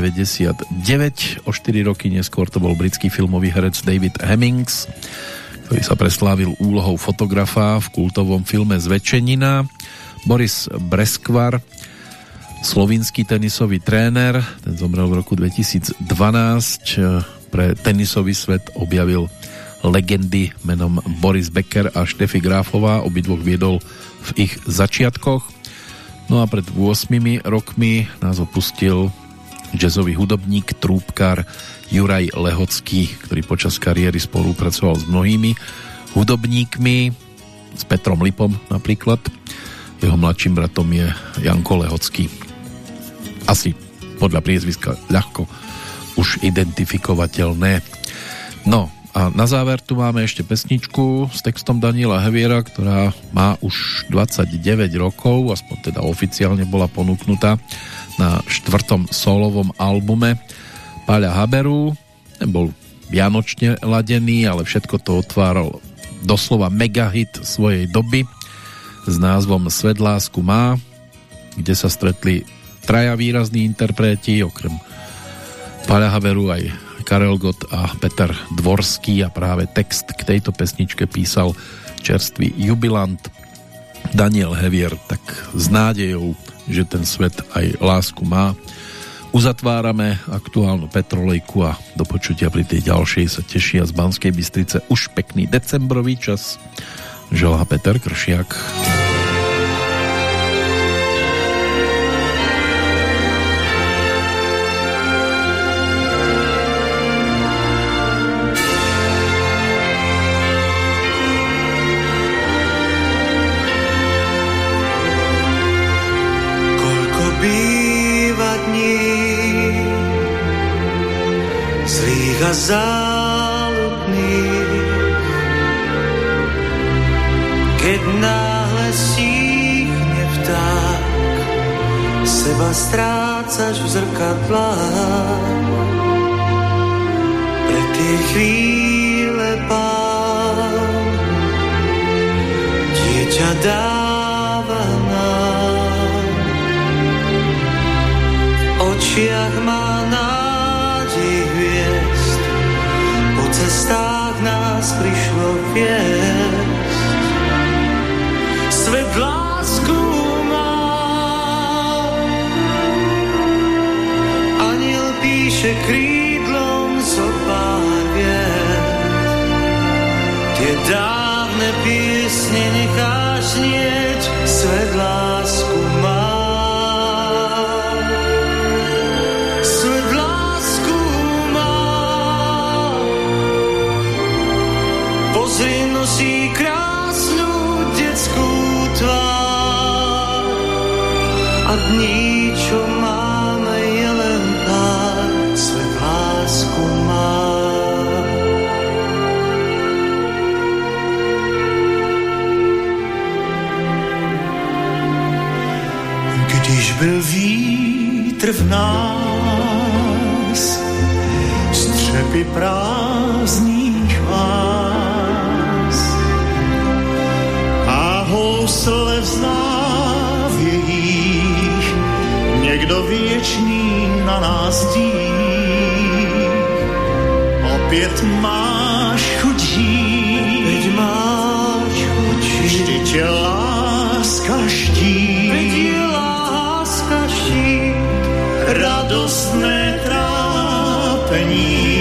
O 4 roky neskôr to bol britský filmový herec David Hemmings, ktorý sa preslávil úlohou fotografa v kultovom filme Zvečenina. Boris Breskvar, slovinský tenisový tréner, ten zomrel v roku 2012. Pre tenisový svet objavil legendy menom Boris Becker a Štefy Gráfová, obidvoch viedol v ich začiatkoch. No a pred 8 rokmi nás opustil jazzový hudobník, trúbkar Juraj Lehocký, ktorý počas kariéry spolupracoval s mnohými hudobníkmi, s Petrom Lipom napríklad. Jeho mladším bratom je Janko Lehocký. Asi podľa priezviska ľahko už identifikovateľné. No, a na záver tu máme ešte pesničku s textom Daniela Heviera, ktorá má už 29 rokov, aspoň teda oficiálne bola ponúknutá na štvrtom solovom albume Páľa Haberu. Ten bol vianočne ladený, ale všetko to otváral doslova megahit svojej doby s názvom Svet lásku má, kde sa stretli traja výrazní interpreti, okrem Páľa Haberu aj Karel Gott a Peter Dvorský a práve text k tejto pesničke písal čerstvý jubilant Daniel Hevier, tak s nádejou, že ten svet aj lásku má. Uzatvárame aktuálnu petrolejku a do počutia pri tej ďalšej sa tešia z Banskej Bystrice už pekný decembrový čas. Želá Peter Kršiak. A záľudných. Keď náhle síchne vták, seba strácaš v zrkadlách. Pre tie chvíle pán, dieťa dáva nám. V očiach má cestách nás prišlo viesť. Svet lásku má. Aniel píše krídlom zo pár Tie dávne piesne necháš nieť, svet lásku detskú tvár a dní, čo máme, je len pár, svet lásku má. Když byl vítr v nás, střepy prázdných věčný na nás dí. Opět máš chudí, Veď máš chudí, vždy tě láska ští. Veď je láska ští, radostné trápení.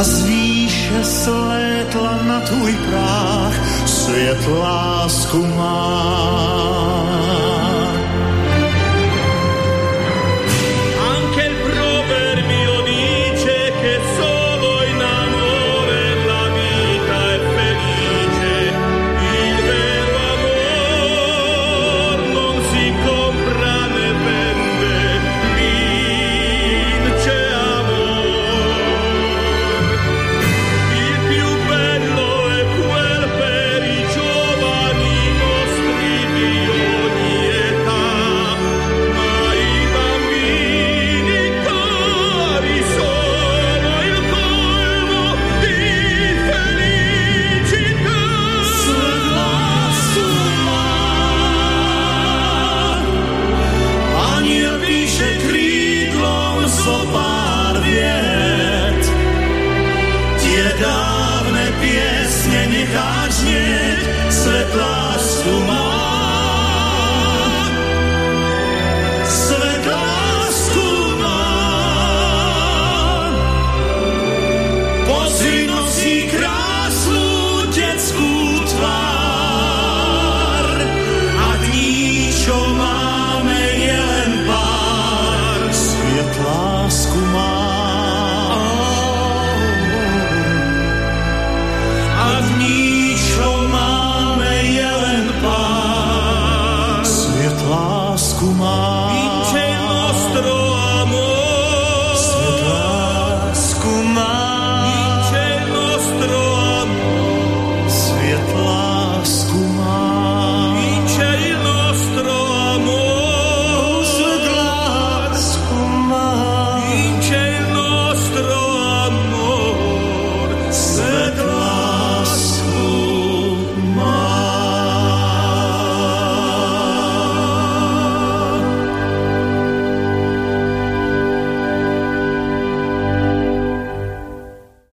a z výše slétla na tvůj práh svět lásku má.